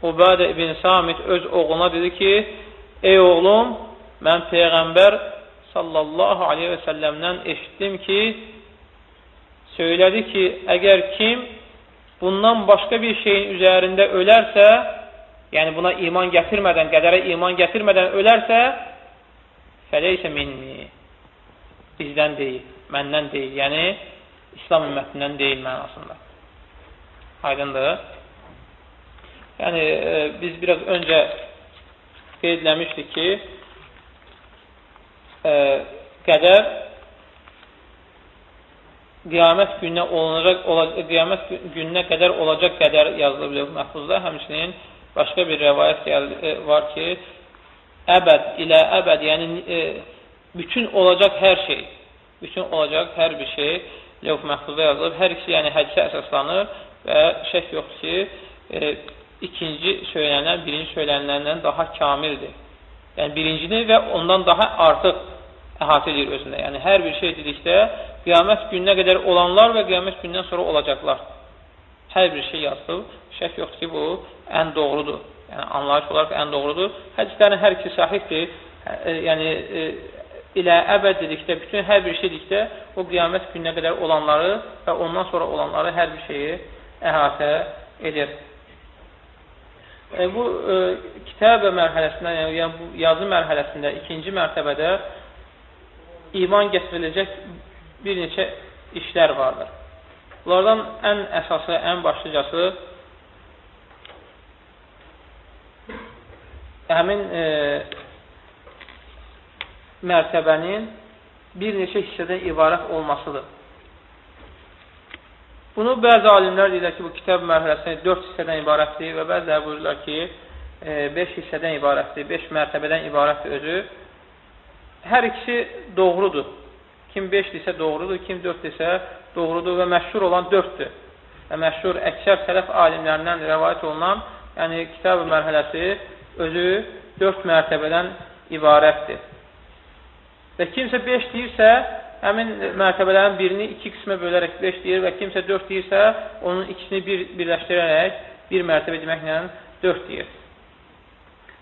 [SPEAKER 1] Ubədə ibn Samit öz oğluna dedi ki, ey oğlum, mən Peyğəmbər sallallahu aleyhi və səlləmdən eşitdim ki, söylədi ki, əgər kim bundan başqa bir şeyin üzərində ölərsə, yəni buna iman gətirmədən, qədərə iman gətirmədən ölərsə, fəleysə minni, bizdən deyil, məndən deyil. Yəni, İslam ümmətindən deyil mənasında. Aydındır. Yəni, e, biz biraz öncə qeydləmişdik ki, e, qədər qiyamət gününə olunacaq, olacaq, qiyamət gününə qədər olacaq qədər yazılıb lövh məhfuzda. Həmçinin başqa bir rəvayət gəldi, e, var ki, əbəd ilə əbəd, yəni e, bütün olacaq hər şey, bütün olacaq hər bir şey levh məhfuzda yazılıb. Hər ikisi yəni hədisə əsaslanır və şək yoxdur ki, e, ikinci söylənilən birinci söyləniləndən daha kamildir. Yəni birincini və ondan daha artıq əhatə edir özündə. Yəni hər bir şey dedikdə qiyamət gününə qədər olanlar və qiyamət gündən sonra olacaqlar. Hər bir şey yazılıb. Şək yoxdur ki, bu ən doğrudur. Yəni anlayış olaraq ən doğrudur. Hədislərin hər ikisi sahihdir. E, yəni e, ilə əbəd dedikdə, bütün hər bir şey dedikdə, o qiyamət gününə qədər olanları və ondan sonra olanları hər bir şeyi əhatə edir. E, bu e, kitabə mərhələsində, yəni, yəni bu yazı mərhələsində, ikinci mərtəbədə iman gətiriləcək bir neçə işlər vardır. Bunlardan ən əsası, ən başlıcası həmin e, mərtəbənin bir neçə hissədən ibarət olmasıdır. Bunu bəzi alimlər deyirlər ki, bu kitab mərhələsində 4 hissədən ibarətdir və bəzilər buyururlar ki, 5 e, hissədən ibarətdir, 5 mərtəbədən ibarətdir özü. Hər ikisi doğrudur. Kim 5 desə doğrudur, kim 4 desə doğrudur və məşhur olan dörddür. Və məşhur əksər sələf alimlərindən rəvayət olunan, yəni kitab mərhələsi özü dörd mərtəbədən ibarətdir. Və kimsə 5 deyirsə, həmin mərtəbələrin birini iki qismə bölərək 5 deyir və kimsə 4 deyirsə, onun ikisini bir, birləşdirərək bir mərtəbə deməklə 4 deyir.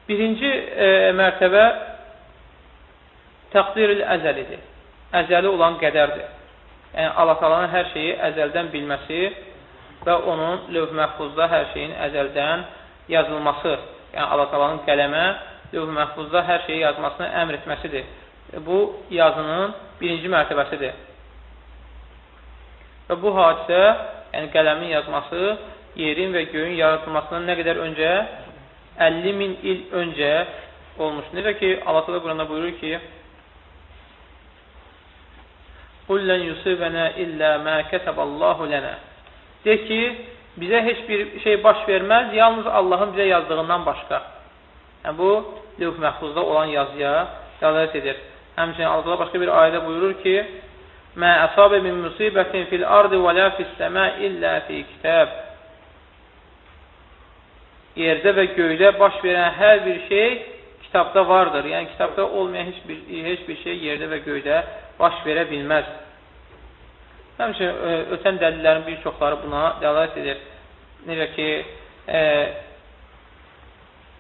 [SPEAKER 1] Birinci e, mərtəbə təqdir-ül əzəlidir. Əzəli olan qədərdir. Yəni, Allah-Talanın hər şeyi əzəldən bilməsi və onun lövh məhfuzda hər şeyin əzəldən yazılması, yəni Allah-Talanın qələmə lövh məhfuzda hər şeyi yazmasını əmr etməsidir. Bu, yazının birinci mərtəbəsidir. Və bu hadisə, yəni qələmin yazması, yerin və göyün yaratılmasından nə qədər öncə? 50 min il öncə olmuş. Necə ki, Allah-Taala Quranda buyurur ki, Qul lən yusibənə illə mə kəsəbəllahu lənə. De ki, bizə heç bir şey baş verməz, yalnız Allahın bizə yazdığından başqa. Yəni, bu, lüf məhfuzda olan yazıya dəlalət edir. Həmçinin Allah başqa bir ayədə buyurur ki, Mə əsabə min musibətin fil ardı və lə fissəmə illə fi kitab. Yerdə və göydə baş verən hər bir şey kitabda vardır. Yəni, kitabda olmayan heç bir, heç bir şey yerdə və göydə baş verə bilməz. Həmçinin e, ötən dəlillərin bir çoxları buna dəlalət edir. Necə ki, e,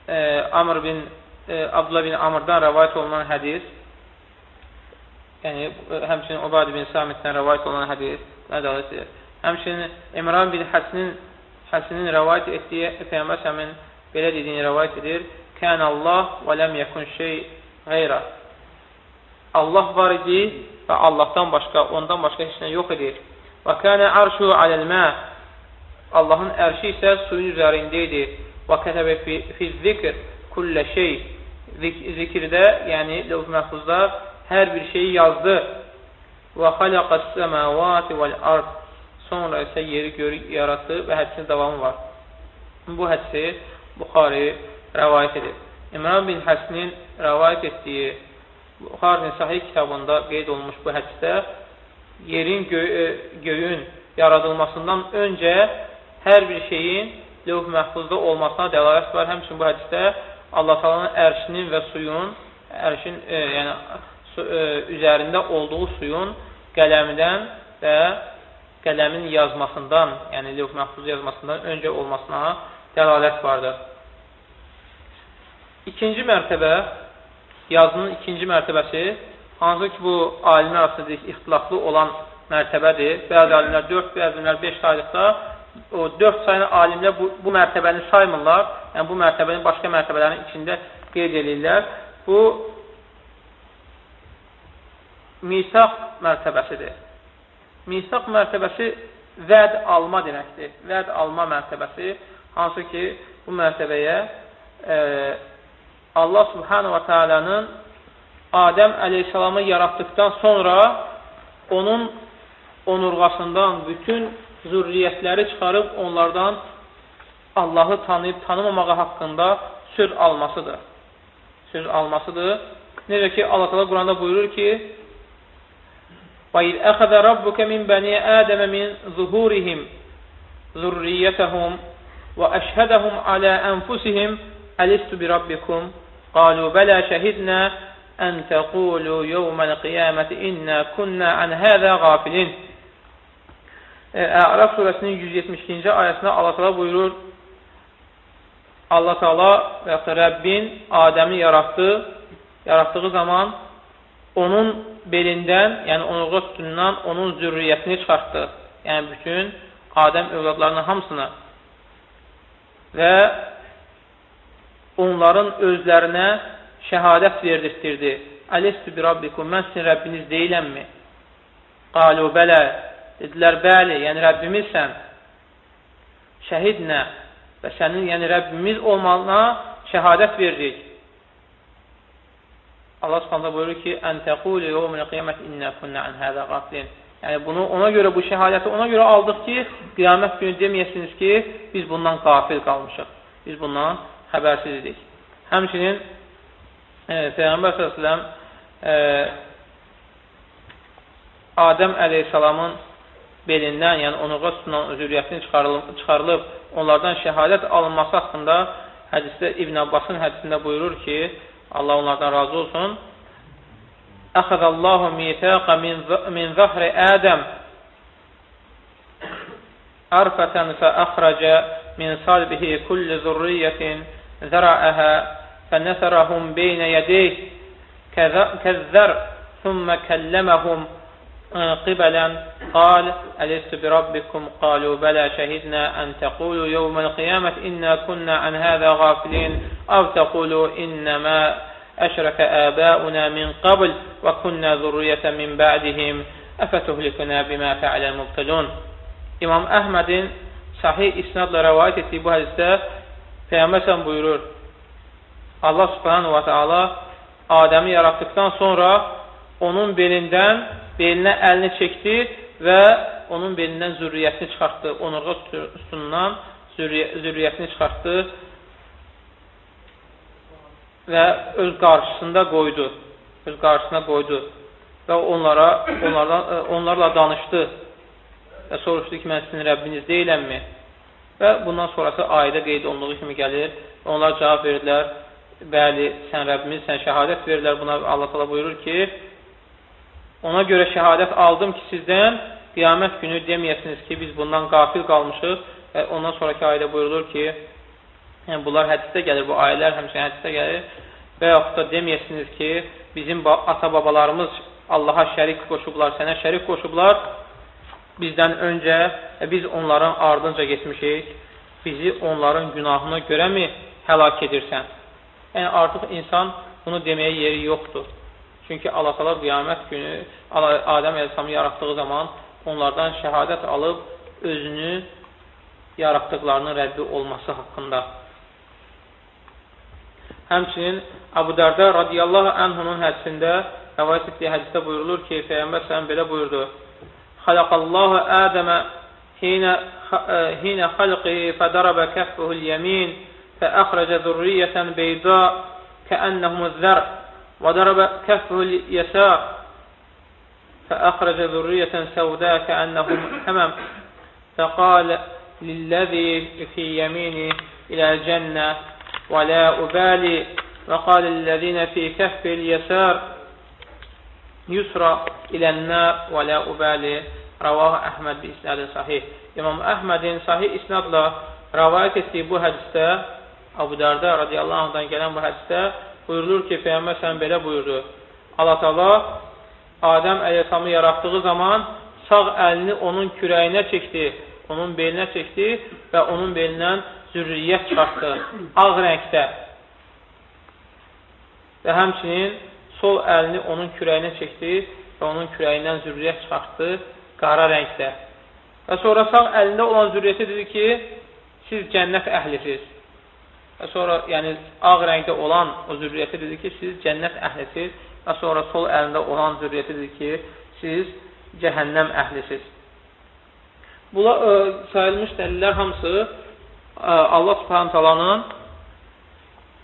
[SPEAKER 1] e, Amr bin e, Abdullah bin Amrdan rəvayət olunan hədis, yəni həmçinin Ubad bin Samitdən rəvayət olunan hədis dəlalət edir. Həmçinin İmran bin Həsinin Həsinin rəvayət etdiyi Peyğəmbər səmin belə dediyini rəvayət edir. Kən Allah və ləm yəkun şey qeyra. Allah var idi və Allahdan başqa, ondan başqa heç nə yox idi. Və kənə arşu aləl-mə Allahın ərşi isə suyun üzərində idi. Və kətəbə fi, fi zikr kullə şey zikirdə, yəni lövh məhfuzda hər bir şeyi yazdı. Və xaləqəs səməvati vəl-ard sonra isə yeri görü yaratdı və hədisin davamı var. Bu hədisi Buxari rəvayət edir. İmran bin Həsnin rəvayət etdiyi Buxarinin sahih kitabında qeyd olunmuş bu hədisdə yerin, gö e, göyün yaradılmasından öncə hər bir şeyin lövh məhfuzda olmasına dəlalət var. Həmçin bu hədisdə Allah talanın ərşinin və suyun, ərşin e, yəni su, e, üzərində olduğu suyun qələmindən və qələmin yazmasından, yəni lövh məhfuz yazmasından öncə olmasına dəlalət vardır. İkinci mərtəbə yazının ikinci mərtəbəsi, hansı ki, bu alimlər arasında ixtilaflı olan mərtəbədir. Bəzi alimlər 4, bəzi alimlər 5 saydıqda, o 4 sayını alimlər bu, bu mərtəbəni saymırlar. Yəni, bu mərtəbəni başqa mərtəbələrin içində qeyd edirlər. Bu, misaq mərtəbəsidir. Misaq mərtəbəsi vəd alma deməkdir. Vəd alma mərtəbəsi, hansı ki, bu mərtəbəyə e, Allah subhanahu wa ta'alanın Adəm əleyhissalamı yaratdıqdan sonra onun onurğasından bütün zürriyyətləri çıxarıb onlardan Allahı tanıyıb tanımamağı haqqında söz almasıdır. Söz almasıdır. Necə ki, Allah təala Quranda buyurur ki: وَإِذْ أَخَذَ رَبُّكَ مِنْ بَنِي آدَمَ مِنْ ظُهُورِهِمْ ذُرِّيَّتَهُمْ وَأَشْهَدَهُمْ عَلَى أَنْفُسِهِمْ أَلِسْتُ بِرَبِّكُمْ قالوا بلى شهدنا أن تقولوا يوم القيامة إنا كنا عن هذا غafilin. Ərəb surəsinin 172-ci ayəsində Allah təala buyurur: Allah təala və Rəbbin Adəmi yaratdı. Yaratdığı zaman onun belindən, yəni onurğa sütunundan onun zürriyyətini çıxartdı. Yəni bütün Adəm övladlarının hamısını. Və onların özlərinə şəhadət verdirtirdi. Əlestü bi rabbikum, mən sizin Rəbbiniz deyiləmmi? Qalu bələ, dedilər, bəli, yəni Rəbbimizsən. Şəhidnə və sənin, yəni Rəbbimiz olmalına şəhadət veririk. Allah subhanələ buyurur ki, ən təqulu yevmil qiyamət innə kunnə ən hədə qaflin. Yəni, bunu ona görə, bu şəhadəti ona görə aldıq ki, qiyamət günü deməyəsiniz ki, biz bundan qafil qalmışıq. Biz bundan xəbərsiz idik. Həmçinin e, Peyğəmbər s.ə.v e, Adəm əleyhissalamın belindən, yəni onurğa sütundan zürriyyətinin çıxarılıb, çıxarılıb onlardan şəhadət alınması haqqında hədisdə İbn Abbasın hədisində buyurur ki, Allah onlardan razı olsun. Əxəzəllahu mitəqə min, min zəhri Ədəm arfətən fəəxrəcə min salbihi kulli zurriyyətin zərəəhə fənəsərəhum beynə yədeyh kəzzər thumma kəlləməhum قبلا قال ألست بربكم؟ قالوا بلى شهدنا أن تقولوا يوم القيامة إنا كنا عن هذا غافلين أو تقولوا إنما أشرك آباؤنا من قبل وكنا ذرية من بعدهم. أفتهلكنا بما فعل المبتلون İmam Əhmədin sahih isnadla rəvayət etdiyi bu hədisdə Peyğəmbər buyurur Allah subhanahu wa ta'ala Adəmi yaratdıktan sonra onun belindən belinə əlini çəkdi və onun belindən zürriyyətini çıxartdı. Onurğa sütunundan zürriyyətini çıxartdı və öz qarşısında qoydu. Öz qarşısına qoydu və onlara onlardan, e, onlarla danışdı və soruşdu ki, mən sizin Rəbbiniz deyiləmmi? Və bundan sonrası ayədə qeyd olunduğu kimi gəlir. Onlar cavab verirlər, bəli, sən Rəbbimiz, sən şəhadət verirlər. Buna Allah təala buyurur ki, Ona görə şəhadət aldım ki, sizdən qiyamət günü deməyəsiniz ki, biz bundan qafil qalmışıq və ondan sonraki ayədə buyurulur ki, yəni bunlar hədisdə gəlir, bu ayələr həmçinin hədisdə gəlir və yaxud da deməyəsiniz ki, bizim ata-babalarımız Allaha şərik qoşublar, sənə şərik qoşublar bizdən öncə və biz onların ardınca getmişik, bizi onların günahına görəmi həlak edirsən? Yəni, artıq insan bunu deməyə yeri yoxdur. Çünki Allah təala qiyamət günü Adəm əleyhissamı yaratdığı zaman onlardan şəhadət alıb özünü yaratdıqlarının rəddi olması haqqında. Həmçinin Abu Darda radiyallahu anhunun hədisində rəvayət etdiyi hədisdə buyurulur ki, Peyğəmbər səhəm belə buyurdu. Xalaqallahu Ədəmə hinə, hinə xalqihi fədarabə kəffuhul yəmin fəəxrəcə zürriyyətən beyda kəənnəhumuz zərq وضرب كفه اليسار فأخرج ذرية سوداء كأنهم حمم فقال للذي في يمينه إلى الجنة ولا أبالي وقال الذين في كف اليسار يسرى إلى النار ولا أبالي رواه Əhməd bi isnadı sahih. İmam Əhmədin sahih isnadla rəvayət etdiyi bu hədisdə Abu Darda radiyallahu anhdan gələn bu hədisdə buyurulur ki, Peyyəmbər sən belə buyurdu. Allah tala Adəm əleyhissamı yaratdığı zaman sağ əlini onun kürəyinə çəkdi, onun belinə çəkdi və onun belindən zürriyyət çıxartdı, ağ rəngdə. Və həmçinin sol əlini onun kürəyinə çəkdi və onun kürəyindən zürriyyət çıxartdı, qara rəngdə. Və sonra sağ əlində olan zürriyyəti dedi ki, siz cənnət əhlisiniz. Və sonra, yəni, ağ rəngdə olan o zürriyyəti dedi ki, siz cənnət əhlisiz və sonra sol əlində olan zürriyyəti dedi ki, siz cəhənnəm əhlisiz. Bula ə, e, sayılmış dəlillər hamısı ə, e, Allah subhanət alanın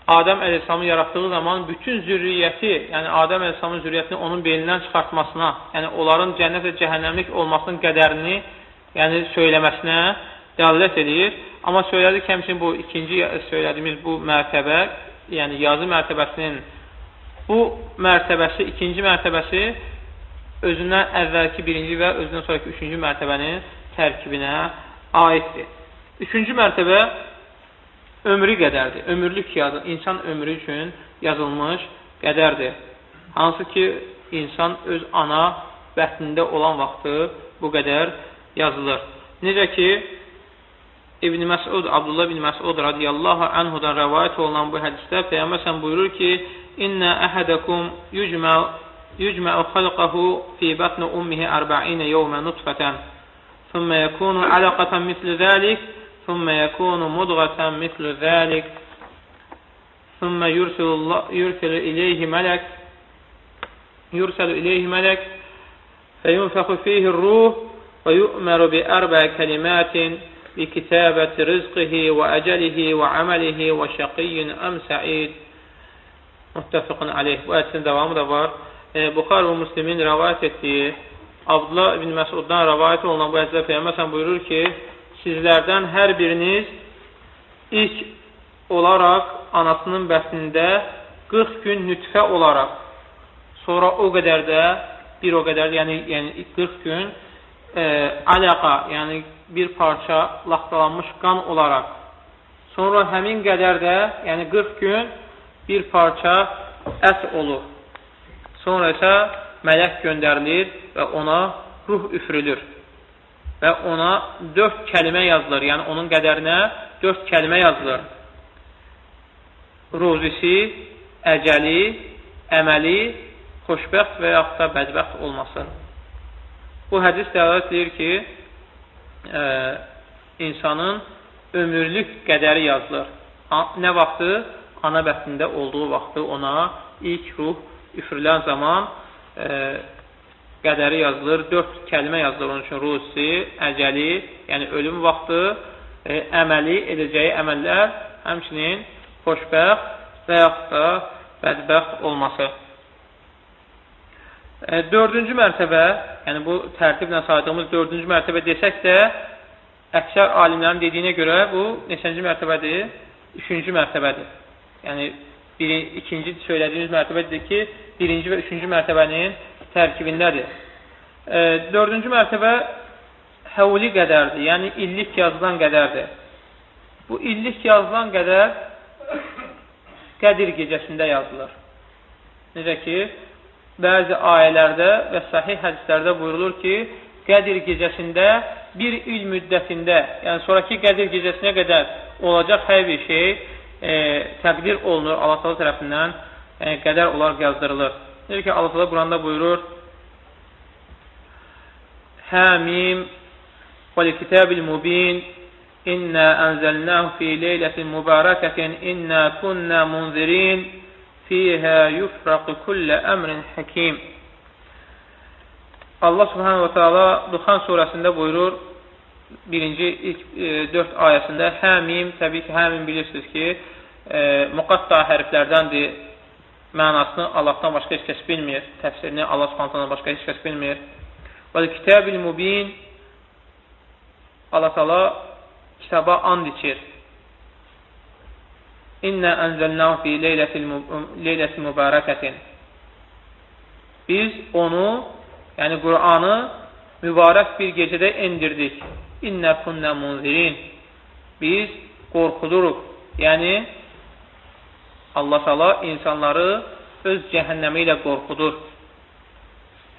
[SPEAKER 1] Adəm əleyhissamı yaratdığı zaman bütün zürriyyəti, yəni Adəm əleyhissamın zürriyyətini onun belindən çıxartmasına, yəni onların cənnət və cəhənnəmlik olmasının qədərini yəni söyləməsinə dəlalət edir. Amma söylədik ki, həmçinin bu ikinci söylədiyimiz bu mərtəbə, yəni yazı mərtəbəsinin bu mərtəbəsi, ikinci mərtəbəsi özündən əvvəlki birinci və özündən sonraki üçüncü mərtəbənin tərkibinə aiddir. Üçüncü mərtəbə ömrü qədərdir. Ömürlük yazı, insan ömrü üçün yazılmış qədərdir. Hansı ki, insan öz ana bətnində olan vaxtı bu qədər yazılır. Necə ki, İbn Məsud, Abdullah ibn Məsud radiyallahu anhudan rəvayət olunan bu hədisdə Peyğəmbər buyurur ki: "İnna ahadakum yujma'u yujma'u xalqahu fi batni ummihi 40 yawman nutfatan, thumma yakunu 'alaqatan mislu zalik, thumma yakunu mudghatan mislu zalik, thumma yursilu Allah yursilu ilayhi malak yursalu ilayhi malak feyunfakhu fihi ar-ruh ve yu'maru bi arba'a kalimatin" بكتابة رزقه وأجله وعمله وشقي أم سعيد muttəfiqun aleyh. Bu hədsin davamı da var. E, Buxar və Müslimin rəvayət etdiyi Abdullah ibn Məsuddan rəvayət olunan bu hədisdə Peyğəmbər buyurur ki, sizlərdən hər biriniz ilk olaraq anasının bətnində 40 gün nütfə olaraq, sonra o qədər də bir o qədər, yəni, yəni 40 gün e, aləqa, yəni bir parça laxtalanmış qan olaraq, sonra həmin qədər də, yəni 40 gün bir parça ət olur. Sonra isə mələk göndərilir və ona ruh üfürülür və ona dörd kəlimə yazılır, yəni onun qədərinə dörd kəlimə yazılır. Ruzisi, əcəli, əməli, xoşbəxt və yaxud da bədbəxt olması. Bu hədis dəlalət edir ki, e, insanın ömürlük qədəri yazılır. Nə vaxtı? Ana bətnində olduğu vaxtı ona ilk ruh üfürülən zaman e, qədəri yazılır. Dörd kəlmə yazılır onun üçün. Rusi, əcəli, yəni ölüm vaxtı, e, əməli, edəcəyi əməllər, həmçinin xoşbəxt və yaxud da bədbəxt olması. E, dördüncü mərtəbə, yəni bu tərtiblə saydığımız dördüncü mərtəbə desək də, əksər alimlərin dediyinə görə bu neçənci mərtəbədir? Üçüncü mərtəbədir. Yəni, biri, ikinci söylədiyimiz mərtəbədir ki, birinci və üçüncü mərtəbənin tərkibindədir. E, dördüncü mərtəbə həvli qədərdir, yəni illik yazılan qədərdir. Bu illik yazılan qədər Qədir gecəsində yazılır. Necə ki, bəzi ayələrdə və sahih hədislərdə buyurulur ki, Qədir gecəsində bir il müddətində, yəni sonraki Qədir gecəsinə qədər olacaq hər bir şey e, təqdir olunur Allah təala tərəfindən e, qədər olaraq yazdırılır. Necə ki, Allah təala Quranda buyurur: Həmim və kitabil mubin İnna anzalnahu fi leylatin mübarakatin inna kunna munzirin fiha yufraqu kullu amrin hakim Allah subhanahu wa ta'ala Duxan surəsində buyurur birinci ilk e, dörd ayəsində həmim, təbii ki, həmim bilirsiniz ki, e, müqatta hərflərdəndir mənasını Allahdan başqa heç kəs bilmir, təfsirini Allah subhanətdən başqa heç kəs bilmir. Və kitab-ül mubin Allah təala kitaba and içir. İnna anzalnahu fi leylatil mübarakatin. Biz onu, yəni Qur'anı mübarək bir gecədə endirdik. İnnə kunnə munzirin. Biz qorxuduruq. Yəni, Allah sala insanları öz cəhənnəmi ilə qorxudur.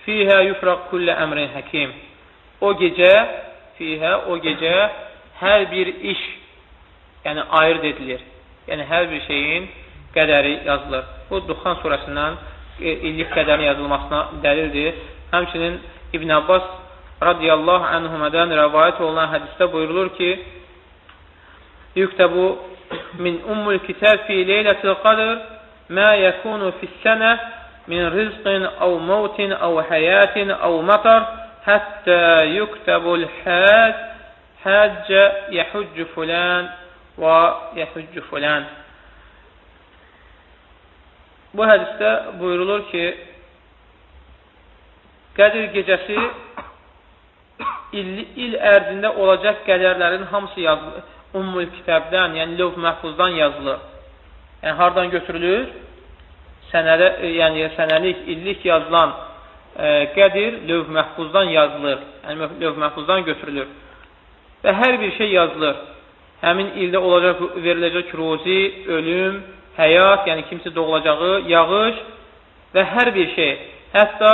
[SPEAKER 1] Fihə yufraq kullə əmrin həkim. O gecə, fihə, o gecə hər bir iş, yəni ayırt edilir. Yəni, hər bir şeyin qədəri yazılır. Bu, Duxan surəsindən e, illik qədərin yazılmasına dəlildir. Həmçinin İbn Abbas radiyallahu anhumədən rəvayət olunan hədisdə buyurulur ki, yüktəbu min ummul kitab fi leylətil qadr mə yəkunu fissənə min rizqin əv mautin əv həyatin əv matar həttə yüktəbul həd həccə yəhüccü fulən yəhüccü fulən Bu hədisdə buyurulur ki, Qədir gecəsi il, il ərzində olacaq qədərlərin hamısı yazılır. Ummul kitabdən, yəni lövh məhfuzdan yazılır. Yəni, hardan götürülür? Sənədə, yəni sənəlik, illik yazılan e, qədir lövh məhfuzdan yazılır. Yəni, lövh məhfuzdan götürülür. Və hər bir şey yazılır. Həmin ildə olacaq, veriləcək ruzi, ölüm, həyat, yəni kimsə doğulacağı, yağış və hər bir şey. Hətta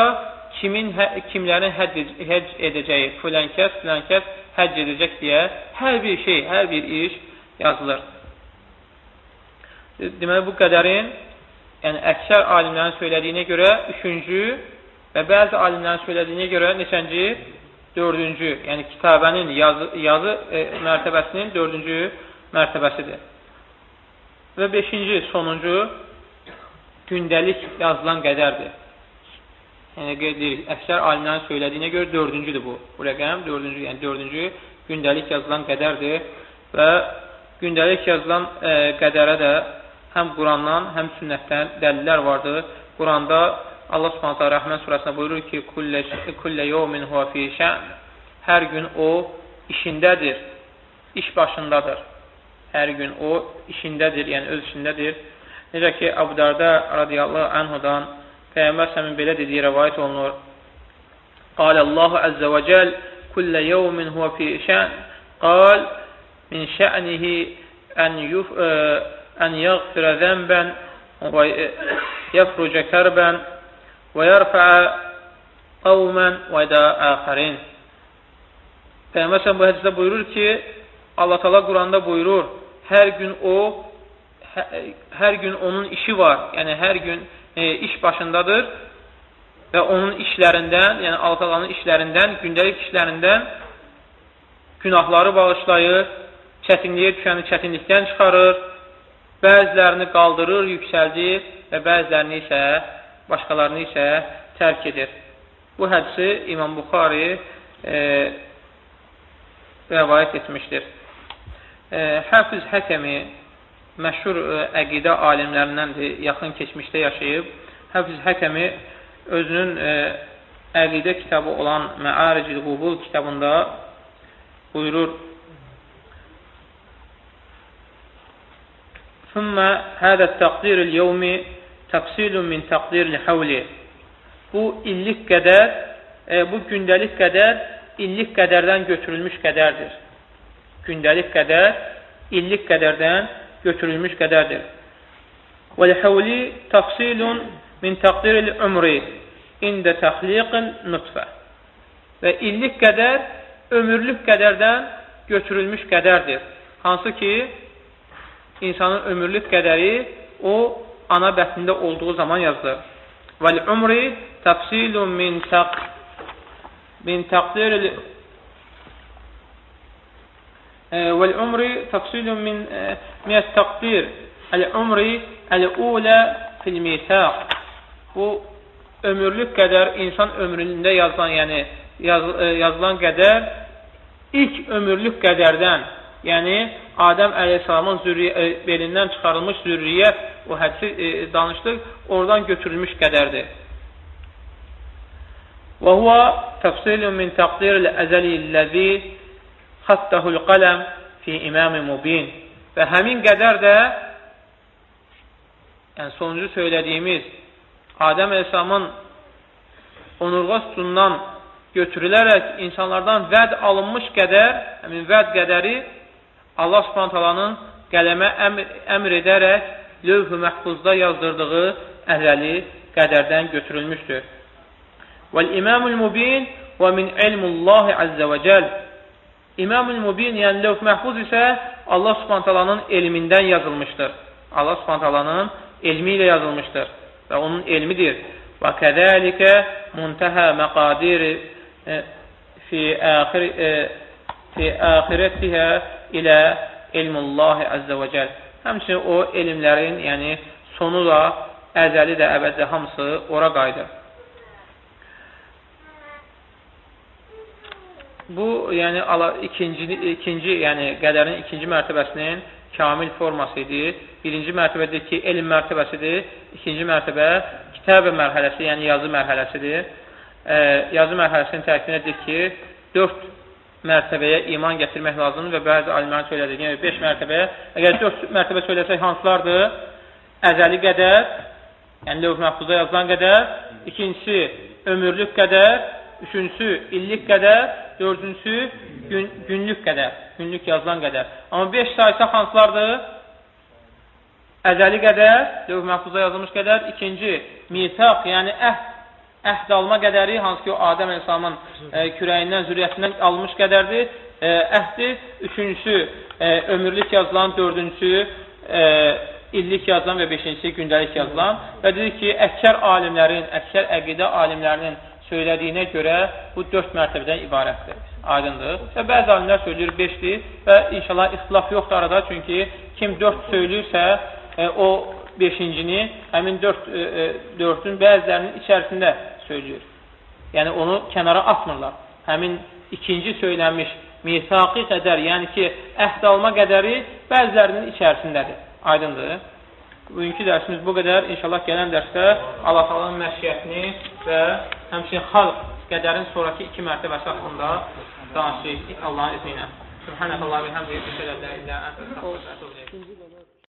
[SPEAKER 1] kimin, hə, kimlərin həcc, həcc edəcəyi, filan kəs, filan kəs həcc edəcək deyə hər bir şey, hər bir iş yazılır. Deməli, bu qədərin, yəni əksər alimlərin söylədiyinə görə üçüncü və bəzi alimlərin söylədiyinə görə neçənci? Dördüncü, yəni kitabənin yazı, yazı e, mərtəbəsinin dördüncü mərtəbəsidir. Və beşinci, sonuncu, gündəlik yazılan qədərdir yəni qeyd edirik, əksər alimlərin söylədiyinə görə dördüncüdür bu. Bu rəqəm dördüncü, yəni dördüncü gündəlik yazılan qədərdir və gündəlik yazılan e, qədərə də həm Qurandan, həm sünnətdən dəlillər vardır. Quranda Allah Subhanahu Rəhmən surəsində buyurur ki, "Kullə kullə yawmin huwa fi şa'n." Hər gün o işindədir, iş başındadır. Hər gün o işindədir, yəni öz işindədir. Necə ki, Əbu Darda radiyallahu anhudan Peyğəmbər səmin belə dediyi rəvayət olunur. Qal Allahu azza və cəl kullə yawmin huwa fi şa'n. Qal min şa'nihi an yuf an yaghfira zanban və yafruca karban və yarfa'a qavman və da axarin. Peyğəmbər bu hədisdə buyurur ki, Allah Taala Quranda buyurur, hər gün o hə, hər gün onun işi var. Yəni hər gün e, iş başındadır və onun işlərindən, yəni Allah Taala'nın işlərindən, gündəlik işlərindən günahları bağışlayır, çətinliyə düşəni çətinlikdən çıxarır, bəzilərini qaldırır, yüksəldir və bəzilərini isə, başqalarını isə tərk edir. Bu hədisi İmam Buxari e, rəvayət etmişdir. E, Həfiz Həkəmi məşhur e, əqidə alimlərindəndir, yaxın keçmişdə yaşayıb. Həfiz Həkəmi özünün e, əqidə kitabı olan Məaricil Qubul kitabında buyurur ثم هذا التقدير اليومي Təfsilun min təqdir li həvli. Bu, illik qədər, e, bu gündəlik qədər, illik qədərdən götürülmüş qədərdir. Gündəlik qədər, illik qədərdən götürülmüş qədərdir. Və li həvli təfsilun min təqdir li ömri ində təxliqin nutfə. Və illik qədər, ömürlük qədərdən götürülmüş qədərdir. Hansı ki, insanın ömürlük qədəri o ana bətnində olduğu zaman yazdı. Vəl umri təfsilun min təq min təqdir e, vəl umri təfsilun min e, miyyət təqdir əl-umri əl-ulə fil-mitaq bu ömürlük qədər insan ömründə yazılan, yəni yaz, e, yazılan qədər ilk ömürlük qədərdən, yəni Adəm əleyhissalamın belindən çıxarılmış zürriyyət o hədisi e, danışdıq, oradan götürülmüş qədərdir. Və huvə təfsilun min təqdiril əzəli ləzi xəttəhul qələm fi imam mubin. Və həmin qədər də yəni sonuncu söylədiyimiz Adəm Əsəlamın onurğa sütundan götürülərək insanlardan vəd alınmış qədər, həmin vəd qədəri Allah Subhanahu taalanın qələmə əmr, əmr edərək lövh-ü məhfuzda yazdırdığı əzəli qədərdən götürülmüşdür. Vəl-imamul mubin və min ilmullahi azza və cəl. İmamul mubin, yəni lövh məhfuz isə Allah subhantalanın elmindən yazılmışdır. Allah subhantalanın elmi ilə yazılmışdır və onun elmidir. Və kədəlikə muntəhə məqadiri e, fi, axir, e, fi axirətihə ilə ilmullahi azza və cəl. Həmçinin o elmlərin, yəni sonu da, əzəli də, əbədi hamısı ora qayıdır. Bu, yəni ikinci, ikinci, yəni qədərin ikinci mərtəbəsinin kamil forması idi. Birinci mərtəbədir ki, elm mərtəbəsidir. İkinci mərtəbə kitab mərhələsi, yəni yazı mərhələsidir. E, yazı mərhələsinin tərkibinədir ki, dörd mərtəbəyə iman gətirmək lazımdır və bəzi alimlərin söylədiyi yəni 5 mərtəbəyə. Əgər 4 mərtəbə söyləsək hansılardır? Əzəli qədər, yəni lövh məhfuzda yazılan qədər, ikincisi ömürlük qədər, üçüncüsü illik qədər, dördüncüsü gün, günlük qədər, günlük yazılan qədər. Amma 5 saysa hansılardır? Əzəli qədər, lövh məhfuza yazılmış qədər. İkinci, mitaq, yəni əhd, əhd alma qədəri, hansı ki o Adəm Əleyhisselamın e, kürəyindən, zürriyyətindən alınmış qədərdir. E, əhdi. Üçüncüsü, e, ömürlük yazılan. Dördüncüsü, e, illik yazılan və beşincisi gündəlik yazılan. Və dedik ki, əksər alimlərin, əksər əqidə alimlərinin söylədiyinə görə bu dörd mərtəbədən ibarətdir. Aydındır. Və bəzi alimlər söyləyir 5-dir və inşallah ixtilaf yoxdur arada, çünki kim 4 söyləyirsə, e, o 5-cini həmin 4 e, e, 4-ün bəzilərinin içərisində söyləyir. Yəni onu kənara atmırlar. Həmin ikinci söylənmiş misaqi qədər, yəni ki, əhd alma qədəri bəzilərinin içərisindədir. Aydındır. Bugünkü dərsimiz bu qədər. İnşallah gələn dərsdə Allah Taala'nın məşiyyətini və həmçinin xalq qədərin sonrakı iki mərtəbəsi haqqında danışacağıq Allahın izni ilə. Subhanallah və həmdülillah. Əşhədü ən la ilahe illə ente, estağfurullah və etûbü ileyk.